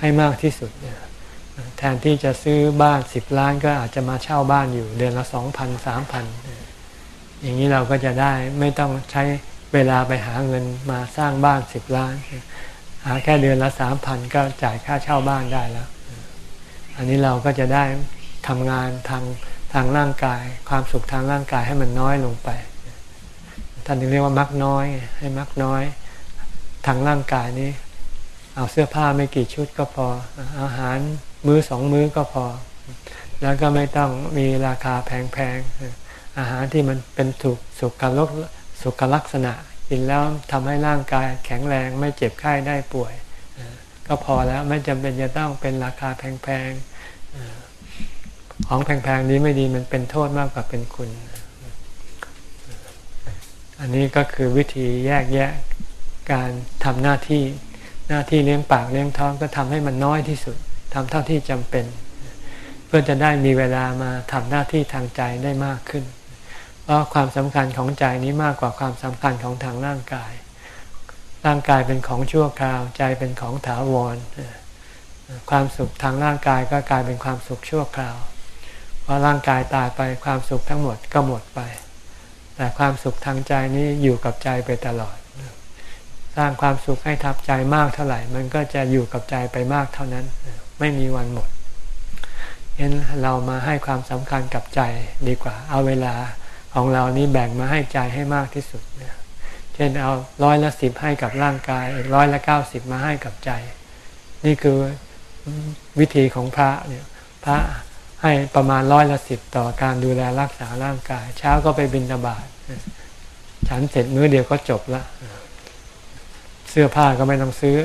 ให้มากที่สุด แทนที่จะซื้อบ้านสิบล้านก็อาจจะมาเช่าบ้านอยู่เดือนละสองพันสามพันอย่างนี้เราก็จะได้ไม่ต้องใช้เวลาไปหาเงินมาสร้างบ้านสิบล้าน หาแค่เดือนละสามพันก็จ่ายค่าเช่าบ้านได้แล้ว อันนี้เราก็จะได้ ทำงานทางทางร่างกาย ความสุขทางร่างกายให้มันน้อยลงไปท่านเรียกว่ามักน้อย ให้มักน้อย ทางร่างกายนี้ เอาเสื้อผ้าไม่กี่ชุดก็พอ อาหารมื้อสองมื้อก็พอ แล้วก็ไม่ต้องมีราคาแพงๆอาหารที่มันเป็นถูกสุขลักสุขลักษณะกินแล้วทำให้ร่างกายแข็งแรงไม่เจ็บไข้ได้ป่วย ก็พอแล้วไม่จำเป็นจะต้องเป็นราคาแพงๆ ของแพงๆนี้ไม่ดีมันเป็นโทษมากกว่าเป็นคุณ อันนี้ก็คือวิธีแยกแยะการทำหน้าที่หน้าที่เลี้ยงปากเลี้ยงท้องก็ทำให้มันน้อยที่สุดทำเท่าที่จำเป็น เพื่อจะได้มีเวลามาทำหน้าที่ทางใจได้มากขึ้น เพราะความสำคัญของใจนี้มากกว่าความสำคัญของทางร่างกาย ร่างกายเป็นของชั่วคราว ใจเป็นของถาวร ความสุขทางร่างกายก็กลายเป็นความสุขชั่วคราว พอร่างกายตายไปความสุขทั้งหมดก็หมดไป แต่ความสุขทางใจนี้อยู่กับใจไปตลอด สร้างความสุขให้ทับใจมากเท่าไหร่ มันก็จะอยู่กับใจไปมากเท่านั้น ไม่มีวันหมดเห็นเรามาให้ความสำคัญกับใจดีกว่า เอาเวลาของเรานี้แบ่งมาให้ใจให้มากที่สุดเช่นเอาร้อยละสิบให้กับร่างกาย อีกร้อยละเก้าสิบมาให้กับใจ นี่คือวิธีของพระเนี่ยพระ ให้ประมาณร้อยละสิบต่อการดูแลรักษาร่างกาย เช้าก็ไปบินตบาทฉันเสร็จมื้อเดียวก็จบละเสื้อผ้าก็ไม่ต้องซื้อ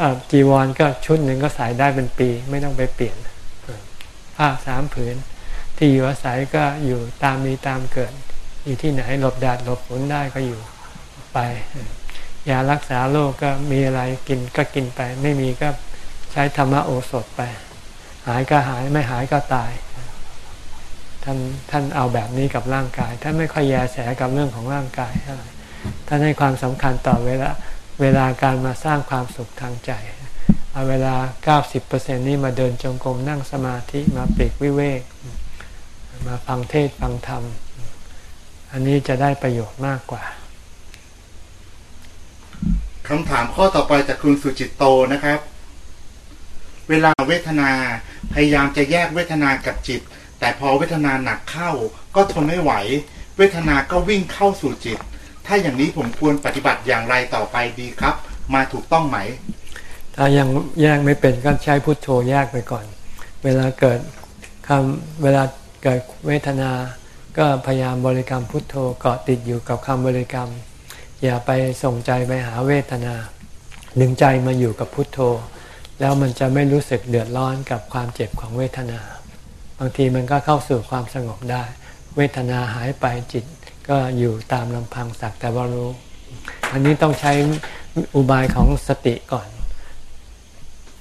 อจีวรก็ชุดหนึ่งก็ใส่ได้เป็นปี ไม่ต้องไปเปลี่ยนผ้าสามผืน ที่อยู่อาศัยก็อยู่ตามมีตามเกิด อยู่ที่ไหนหลบแดดหลบฝนได้ก็อยู่ไปยารักษาโรคกก็มีอะไรกินก็กินไป ไม่มีก็ใช้ธรรมโอสถไป หายก็หายไม่หายก็ตาย ท่านท่านเอาแบบนี้กับร่างกาย ท่านไม่ค่อยแยแสกับเรื่องของร่างกายเท่าไหร่ท่านให้ความสำคัญต่อเวลาเวลาการมาสร้างความสุขทางใจ เอาเวลา 90%นี้มาเดินจงกรมนั่งสมาธิมาปลีกวิเวก มาฟังเทศฟังธรรม อันนี้จะได้ประโยชน์มากกว่าคำถามข้อต่อไปจากคุณสุจิตโตนะครับ เวลาเวทนาพยายามจะแยกเวทนากับจิต แต่พอเวทนาหนักเข้า ก็ทนไม่ไหว เวทนาก็วิ่งเข้าสู่จิต ถ้าอย่างนี้ผมควรปฏิบัติอย่างไรต่อไปดีครับ มาถูกต้องไหม ถ้ายังแยกไม่เป็นก็ใช้พุทโธแยกไปก่อน เวลาเกิดคำเวลาเกิดเวทนา ก็พยายามบริกรรมพุทโธเกาะติดอยู่กับคำบริกรรม อย่าไปส่งใจไปหาเวทนา ดึงใจมาอยู่กับพุทโธ แล้วมันจะไม่รู้สึกเดือดร้อนกับความเจ็บของเวทนา บางทีมันก็เข้าสู่ความสงบได้ เวทนาหายไปจิตก็อยู่ตามลำพังสักแต่ว่ารู้ อันนี้ต้องใช้อุบายของสติก่อน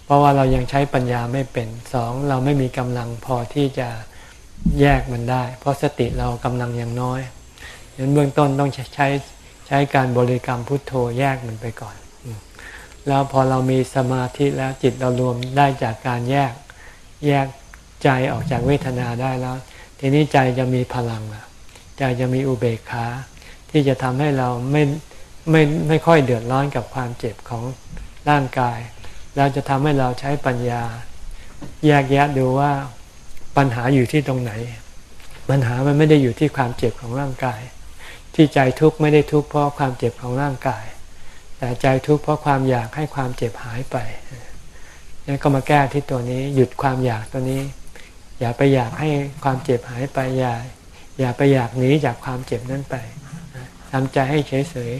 เพราะว่าเรายังใช้ปัญญาไม่เป็นสองเราไม่มีกำลังพอที่จะแยกมันได้ เพราะสติเรากำลังยังน้อยดังนั้นเบื้องต้นต้องใช้ใช้การบริกรรมพุทโธแยกมันไปก่อน แล้วพอเรามีสมาธิแล้วจิตเรารวมได้จากการแยกแยกใจออกจากเวทนาได้แล้ว ทีนี้ใจจะมีพลังใจจะมีอุเบกขาที่จะทำให้เราไม่ไม่ไม่ค่อยเดือดร้อนกับความเจ็บของร่างกายเราจะทำให้เราใช้ปัญญา แยกแยะดูว่าปัญหาอยู่ที่ตรงไหน ปัญหามันไม่ได้อยู่ที่ความเจ็บของร่างกาย ที่ใจทุกข์ไม่ได้ทุกข์เพราะความเจ็บของร่างกาย แต่ใจทุกข์เพราะความอยากให้ความเจ็บหายไปนี่ก็มาแก้ที่ตัวนี้ หยุดความอยากตัวนี้ อย่าไปอยากให้ความเจ็บหายไปอย่าอย่าไปอยากหนีจากความเจ็บนั้นไปทำใจให้เฉยเฉย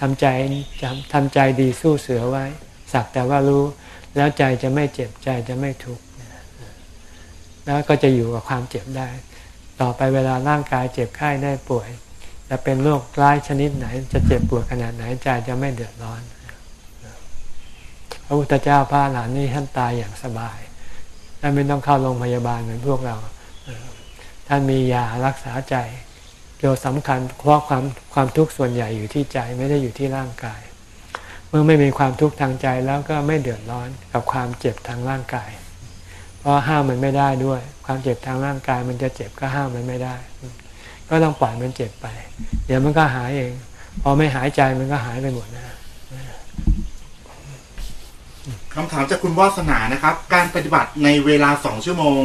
ทำใจทำใจดีสู้เสือไว้ สักแต่ว่ารู้แล้วใจจะไม่เจ็บใจจะไม่ทุกข์แล้วก็จะอยู่กับความเจ็บได้ ต่อไปเวลาร่างกายเจ็บไข้ได้ป่วย จะเป็นโรคร้ายชนิดไหน จะเจ็บปวดขนาดไหนใจจะไม่เดือดร้อน พระพุทธเจ้าพระหลานนี่ท่านตายอย่างสบายท่านไม่ต้องเข้าโรงพยาบาลเหมือนพวกเรา ท่านมียารักษาใจตัวสำคัญเพราะความความทุกข์ส่วนใหญ่อยู่ที่ใจไม่ได้อยู่ที่ร่างกาย เมื่อไม่มีความทุกข์ทางใจแล้วก็ไม่เดือดร้อนกับความเจ็บทางร่างกาย เพราะห้ามมันไม่ได้ด้วย ความเจ็บทางร่างกายมันจะเจ็บก็ห้ามมันไม่ได้ ก็ต้องปล่อยมันเจ็บไป เดี๋ยวมันก็หายเอง พอไม่หายใจมันก็หายไปหมดนะคำถามจากคุณวาสนานะครับ การปฏิบัติในเวลาสองชั่วโมง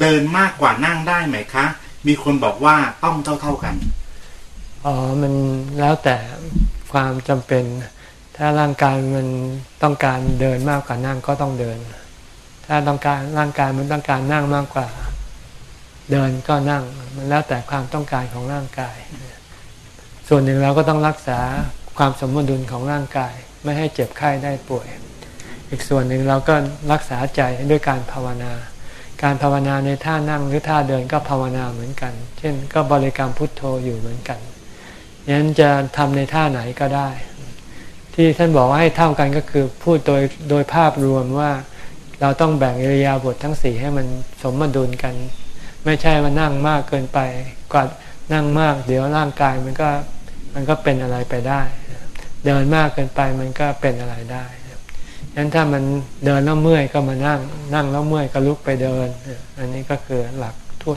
เดินมากกว่านั่งได้ไหมคะ มีคนบอกว่าต้องเท่าเท่ากันอ๋อมันแล้วแต่ความจำเป็น ถ้าร่างกายมันต้องการเดินมากกว่านั่งก็ต้องเดิน ถ้าต้องการร่างกายมันต้องการนั่งมากกว่า เดินก็นั่งมันแล้วแต่ความต้องการของร่างกาย ส่วนหนึ่งเราก็ต้องรักษาความสมดุลของร่างกาย ไม่ให้เจ็บไข้ได้ป่วย อีกส่วนหนึ่งเราก็รักษาใจด้วยการภาวนา การภาวนาในท่านั่งหรือท่าเดินก็ภาวนาเหมือนกัน เช่นก็บริกรรมพุทโธอยู่เหมือนกันยั้นจะทำในท่าไหนก็ได้ ที่ท่านบอกว่าให้เท่ากันก็คือพูดโดยโดยภาพรวมว่าเราต้องแบ่งอิริยาบถททั้งสี่ให้มันสมดุลกัน ไม่ใช่ว่านั่งมากเกินไปกว่านั่งมาก เดี๋ยวร่างกายมันก็มันก็เป็นอะไรไปได้ เดินมากเกินไปมันก็เป็นอะไรได้งั้นถ้ามันเดินแล้วเมื่อยก็มานั่ง นั่งแล้วเมื่อยก็ลุกไปเดิน อันนี้ก็คือหลัก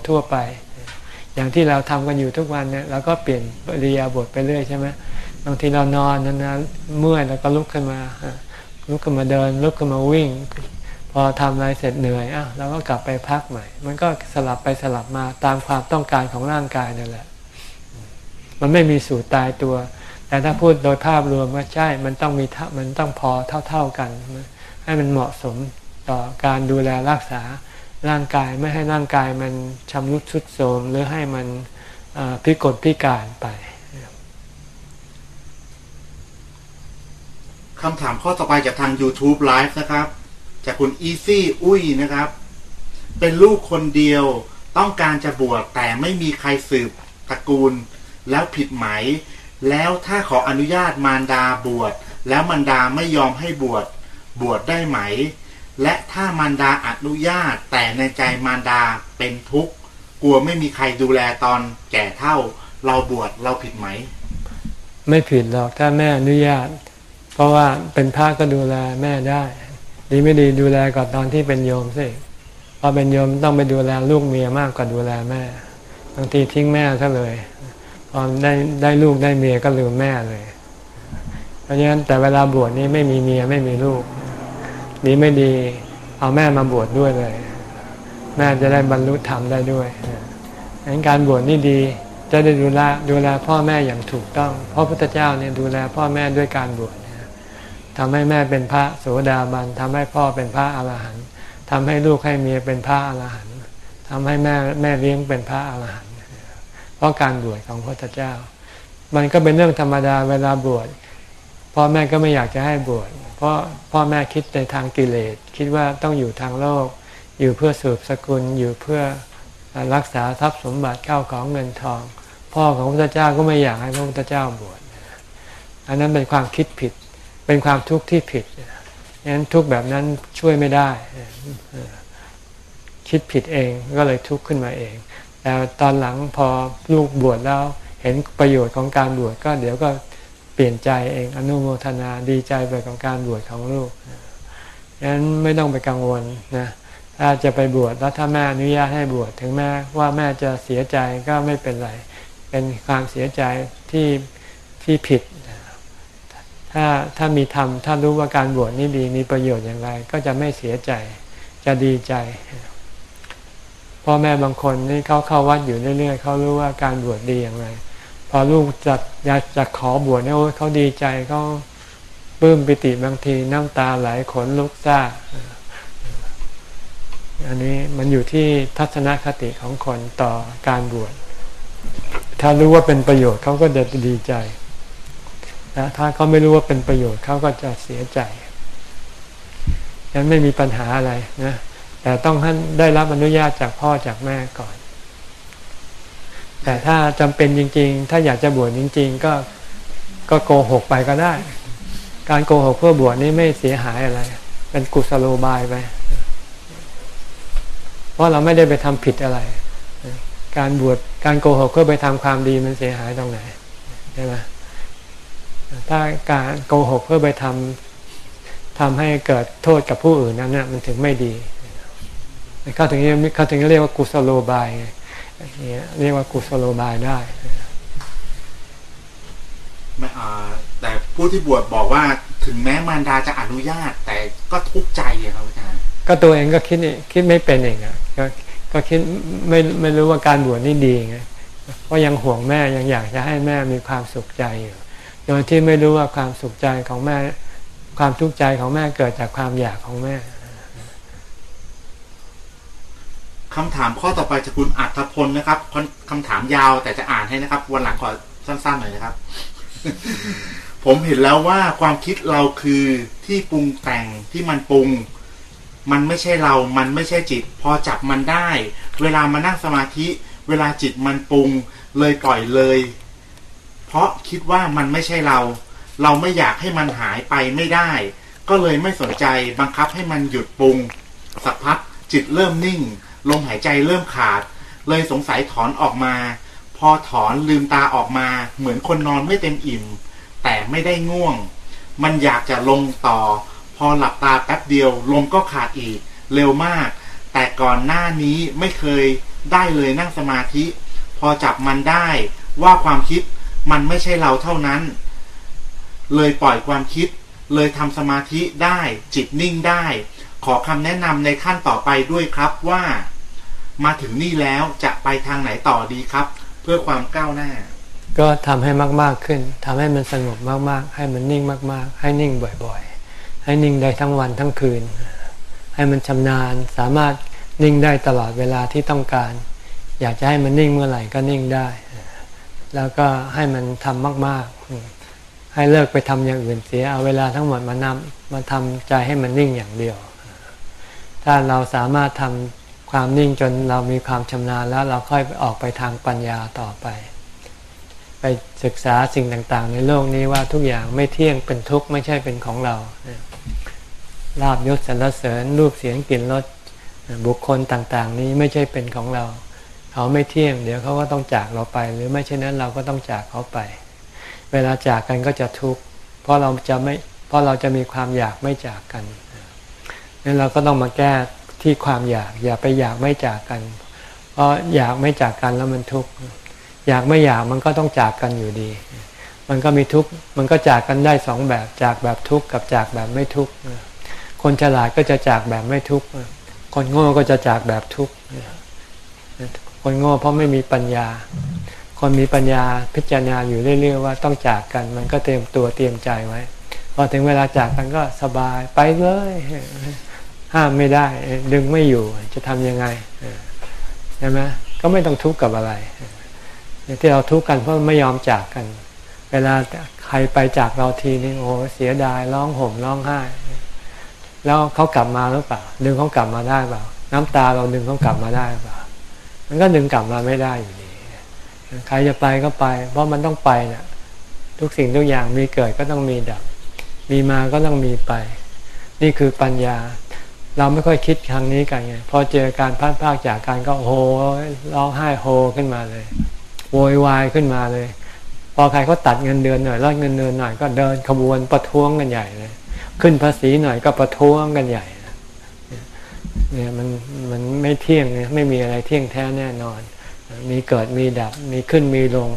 ทั่วๆไป อย่างที่เราทำกันอยู่ทุกวันเนี่ยเราก็เปลี่ยนปริยาบทไปเรื่อยใช่ไหมบางทีเรานอนนานๆเมื่อยแล้วก็ลุกขึ้นมาลุกขึ้นมาเดิน ลุกขึ้นมาวิ่ง อทำอะไรเสร็จเหนื่อยอะเราก็กลับไปพักใหม่ มันก็สลับไปสลับมาตามความต้องการของร่างกายนั่นแหละ มันไม่มีสูตรตายตัว แต่ถ้าพูดโดยภาพรวมว่าใช่ มันต้องมีมันต้องพอเท่า ๆกัน ให้มันเหมาะสมต่อการดูแลรักษาร่างกายไม่ให้ร่างกายมันชำรุดชุดโทรมหรือให้มันพิกลพิการไปคำถามข้อต่อไปจากทาง YouTube Live นะครับ จากคุณอีซี่อุ้ยนะครับ เป็นลูกคนเดียวต้องการจะบวชแต่ไม่มีใครสืบตระกูล แล้วผิดไหม แล้วถ้าขออนุญาตมารดาบวชแล้วมารดาไม่ยอมให้บวชบวชได้ไหม และถ้ามารดาอนุญาตแต่ในใจมารดาเป็นทุกข์กลัวไม่มีใครดูแลตอนแก่เท่า เราบวชเราผิดไหม ไม่ผิดหรอกถ้าแม่อนุญาต เพราะว่าเป็นพระก็ดูแลแม่ได้ ดีไม่ดีดูแลก่อนตอนที่เป็นโยมสิพอเป็นโยมต้องไปดูแลลูกเมียมากกว่าดูแลแม่ บางทีทิ้งแม่ซะเลยพอได้ได้ลูกได้เมียก็ลืมแม่เลย เพราะฉะนั้นแต่เวลาบวชนี้ไม่มีเมียไม่มีลูกดีไม่ดี เอาแม่มาบวชดด้วยเลย แม่จะได้บรรลุธรรมได้ด้วยดังนั้นการบวชนี่ดีจะได้ดูแลดูแลพ่อแม่อย่างถูกต้อง เพราะพระพุทธเจ้าเนี่ยดูแลพ่อแม่ด้วยการบวช ทำให้แม่เป็นพระโสดาบันทำให้พ่อเป็นพระอรหันต์ทำให้ลูกให้เมียเป็นพระอรหันต์ทำให้แม่แม่เลี้ยงเป็นพระอรหันต์เพราะการบวชของพระพุทธเจ้า มันก็เป็นเรื่องธรรมดาเวลาบวชพ่อแม่ก็ไม่อยากจะให้บวชเพราะพ่อแม่คิดในทางกิเลส คิดว่าต้องอยู่ทางโลก อยู่เพื่อสืบสกุลอยู่เพื่อรักษาทรัพย์สมบัติเข้าของเงินทอง พ่อของพระพุทธเจ้าก็ไม่อยากให้พระพุทธเจ้าบวชอันนั้นเป็นความคิดผิด เป็นความทุกข์ที่ผิดงั้นทุกข์แบบนั้นช่วยไม่ได้ คิดผิดเองก็เลยทุกข์ขึ้นมาเอง แต่ตอนหลังพอลูกบวชแล้วเห็นประโยชน์ของการบวชก็เดี๋ยวก็เปลี่ยนใจเองอนุโมทนาดีใจไปกับการบวชของลูกงั้นไม่ต้องไปกังวลนะถ้าจะไปบวชแล้วถ้าแม่อนุญาตให้บวชถึงแม้ว่าแม่จะเสียใจก็ไม่เป็นไร เป็นความเสียใจที่ที่ผิด ถ้าถ้ามีธรรมถ้ารู้ว่าการบวชนี่ดีมีประโยชน์อย่างไร ก็จะไม่เสียใจจะดีใจพ่อแม่บางคนนี่เขาเข้าวัดอยู่เรื่อยๆเขารู้ว่าการบวชดีอย่างไร พอลูกจะอยากจะขอบวชเนี่ยเขาดีใจเขาปลื้มปิติบางทีน้ำตาไหลขนลุกซ่าอันนี้มันอยู่ที่ทัศนคติของคนต่อการบวช ถ้ารู้ว่าเป็นประโยชน์เขาก็จะดีใจ นะถ้าเขาไม่รู้ว่าเป็นประโยชน์เขาก็จะเสียใจยังไม่มีปัญหาอะไรนะแต่ต้องได้รับอนุญาตจากพ่อจากแม่ก่อน แต่ถ้าจำเป็นจริง ๆ ถ้าอยากจะบวชจริง ๆ ก็ก็โกหกไปก็ได้ การโกหกเพื่อบวชนี่ไม่เสียหายอะไร เป็นกุศโลบายไปเพราะเราไม่ได้ไปทำผิดอะไร การบวชการโกหกเพื่อไปทำความดีมันเสียหายตรงไหนใช่ไหม ถ้าการโกหกเพื่อไปทำทำให้เกิดโทษกับผู้อื่นนั้นเนี่ยมันถึงไม่ดีเขาถึงเขาถึงเรียกว่ากุศโลบายเนี่ยเรียกว่ากุศโลบายได้ไม่อ่าแต่ผู้ที่บวชบอกว่าถึงแม้มารดาจะอนุญาต แต่ก็ทุกข์ใจครับอาจารย์ก็ตัวเองก็คิดคิดไม่เป็นเองอะก็ก็คิดไม่ไม่รู้ว่าการบวชนี่ดีไงเพราะยังห่วงแม่ยังอยากจะให้แม่มีความสุขใจอยู่ โดยที่ไม่รู้ว่าความสุขใจของแม่ ความทุกข์ใจของแม่เกิดจากความอยากของแม่คำถามข้อต่อไปจากคุณอัธพลนะครับคำถามยาวแต่จะอ่านให้นะครับ วันหลังขอสั้นๆหน่อยนะครับ ผมเห็นแล้วว่าความคิดเราคือที่ปรุงแต่งที่มันปรุง มันไม่ใช่เรา มันไม่ใช่จิต พอจับมันได้ เวลามานั่งสมาธิ เวลาจิตมันปรุง เลยปล่อยเลย เพราะคิดว่ามันไม่ใช่เรา เราไม่อยากให้มันหายไปไม่ได้ ก็เลยไม่สนใจบังคับให้มันหยุดปรุง สักพักจิตเริ่มนิ่ง ลมหายใจเริ่มขาด เลยสงสัยถอนออกมา พอถอนลืมตาออกมา เหมือนคนนอนไม่เต็มอิ่ม แต่ไม่ได้ง่วง มันอยากจะลงต่อ พอหลับตาแป๊บเดียว ลมก็ขาดอีก เร็วมาก แต่ก่อนหน้านี้ไม่เคยได้เลยนั่งสมาธิ พอจับมันได้ว่าความคิด มันไม่ใช่เราเท่านั้น เลยปล่อยความคิด เลยทำสมาธิได้จิตนิ่งได้ ขอคำแนะนำในขั้นต่อไปด้วยครับว่า มาถึงนี่แล้วจะไปทางไหนต่อดีครับ เพื่อความก้าวหน้า ก็ทำให้มาก ๆขึ้นทำให้มันสงบมาก ๆ ให้มันนิ่งมาก ๆ ให้นิ่งบ่อย ๆ ให้นิ่งได้ทั้งวันทั้งคืน ให้มันชำนาญสามารถนิ่งได้ตลอดเวลาที่ต้องการ อยากจะให้มันนิ่งเมื่อไหร่ก็นิ่งได้ แล้วก็ให้มันทำมาก ๆ ให้เลิกไปทำอย่างอื่นเสีย เอาเวลาทั้งหมดมานำมาทำใจให้มันนิ่งอย่างเดียว ถ้าเราสามารถทำความนิ่งจนเรามีความชำนาญแล้วเราค่อยออกไปทางปัญญาต่อไป ไปศึกษาสิ่งต่างๆ ในโลกนี้ว่าทุกอย่างไม่เที่ยงเป็นทุกข์ไม่ใช่เป็นของเราลาบยศสรรเสริญรูปเสียงกลิ่นรสบุคคลต่างๆ นี้ไม่ใช่เป็นของเรา เขาไม่เที่ยง เดี๋ยวเขาก็ต้องจากเราไป หรือไม่เช่นนั้นเราก็ต้องจากเขาไป เวลาจากกันก็จะทุกข์เพราะเราจะไม่เพราะเราจะมีความอยากไม่จากกันนั้นเราก็ต้องมาแก้ที่ความอยาก อย่าไปอยากไม่จากกัน เพราะอยากไม่จากกันแล้วมันทุกข์อยากไม่อยากมันก็ต้องจากกันอยู่ดี มันก็มีทุกข์มันก็จากกันได้สองแบบจากแบบทุกข์กับจากแบบไม่ทุกข์คนฉลาดก็จะจากแบบไม่ทุกข์คนโง่ก็จะจากแบบทุกข์ คนโง่เพราะไม่มีปัญญา คนมีปัญญาพิจารณาอยู่เรื่อยๆว่าต้องจากกัน มันก็เตรียมตัวเตรียมใจไว้พอถึงเวลาจากกันก็สบายไปเลย ห้ามไม่ได้ ดึงไม่อยู่จะทำยังไงใช่ไหมก็ไม่ต้องทุกข์กับอะไรที่เราทุกข์กันเพราะไม่ยอมจากกัน เวลาใครไปจากเราทีนึงโอ้เสียดายร้องห่มร้องไห้ แล้วเขากลับมาหรือเปล่าดึงเขากลับมาได้เปล่า น้ำตาเราดึงเขากลับมาได้เปล่า มันก็ดึงกลับมาไม่ได้อยู่ดีใครจะไปก็ไป เพราะมันต้องไปเนะ่ะทุกสิ่งทุกอย่างมีเกิดก็ต้องมีดับ มีมาก็ต้องมีไป นี่คือปัญญา เราไม่ค่อยคิดครั้งนี้กันไงพอเจอการพัดพากจากการก็โหร้องไห้โฮขึ้นมาเลยโวยวายขึ้นมาเลย พอใครเขาตัดเงินเดือนหน่อยลดเงินเดือนหน่อยก็เดินขบวนประท้วงกันใหญ่เลย ขึ้นภาษีหน่อยก็ประท้วงกันใหญ่ เนี่ยมันมันไม่เที่ยงเนี่ยไม่มีอะไรเที่ยงแท้แน่นอน มีเกิดมีดับมีขึ้นมีลง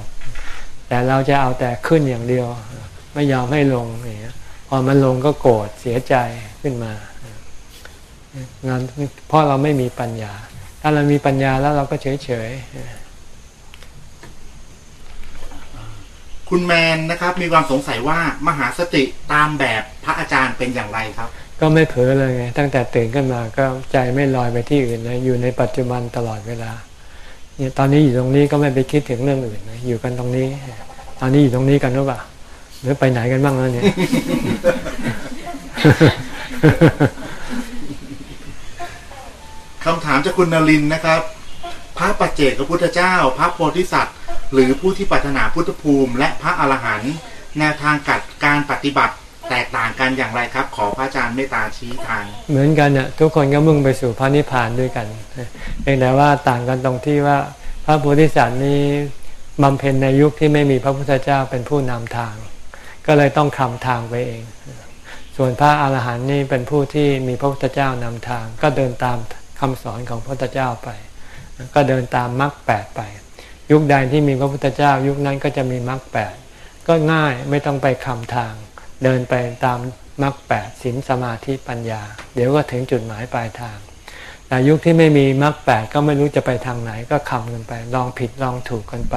แต่เราจะเอาแต่ขึ้นอย่างเดียว ไม่ยอมให้ลงเนี่ยพอมันลงก็โกรธเสียใจขึ้นมางานเพราะเราไม่มีปัญญา ถ้าเรามีปัญญาแล้วเราก็เฉยเฉยคุณแมนนะครับ มีความสงสัยว่ามหาสติตามแบบพระอาจารย์เป็นอย่างไรครับ ก็ไม่เผลอเลยไง ตั้งแต่ตื่นขึ้นมาก็ใจไม่ลอยไปที่อื่นนะอยู่ในปัจจุบันตลอดเวลา เนี่ยตอนนี้อยู่ตรงนี้ก็ไม่ไปคิดถึงเรื่องอื่นนะอยู่กันตรงนี้ ตอนนี้อยู่ตรงนี้กันหรือเปล่าหรือไปไหนกันบ้างแล้วเนี่ยคำถามจากคุณนลินนะครับ พระปัจเจกพระพุทธเจ้า พระโพธิสัตว์ หรือผู้ที่ปรารถนาพุทธภูมิ และพระอรหันต์แนวทางกัดการปฏิบัติ แตกต่างกันอย่างไรครับ ขอพระอาจารย์เมตตาชี้ทาง เหมือนกันเนี่ยทุกคนก็มุ่งไปสู่พระนิพพานด้วยกันเพียงแต่ว่าต่างกันตรงที่ว่าพระโพธิสัตว์นี้บำเพ็ญในยุคที่ไม่มีพระพุทธเจ้าเป็นผู้นำทาง ก็เลยต้องคำทางไปเอง ส่วนพระอาหารหันต์นี่เป็นผู้ที่มีพระพุทธเจ้านำทาง ก็เดินตามคำสอนของพระพุทธเจ้าไป ก็เดินตามมรรคแปดไป ยุคใดที่มีพระพุทธเจ้า ยุคนั้นก็จะมีมรรคแปดก็ง่ายไม่ต้องไปคำทาง เดินไปตามมรรคแปดศีลสมาธิปัญญา เดี๋ยวก็ถึงจุดหมายปลายทางแต่ยุคที่ไม่มีมรรคแปดก็ไม่รู้จะไปทางไหนก็คำกันไป ลองผิดลองถูกกันไป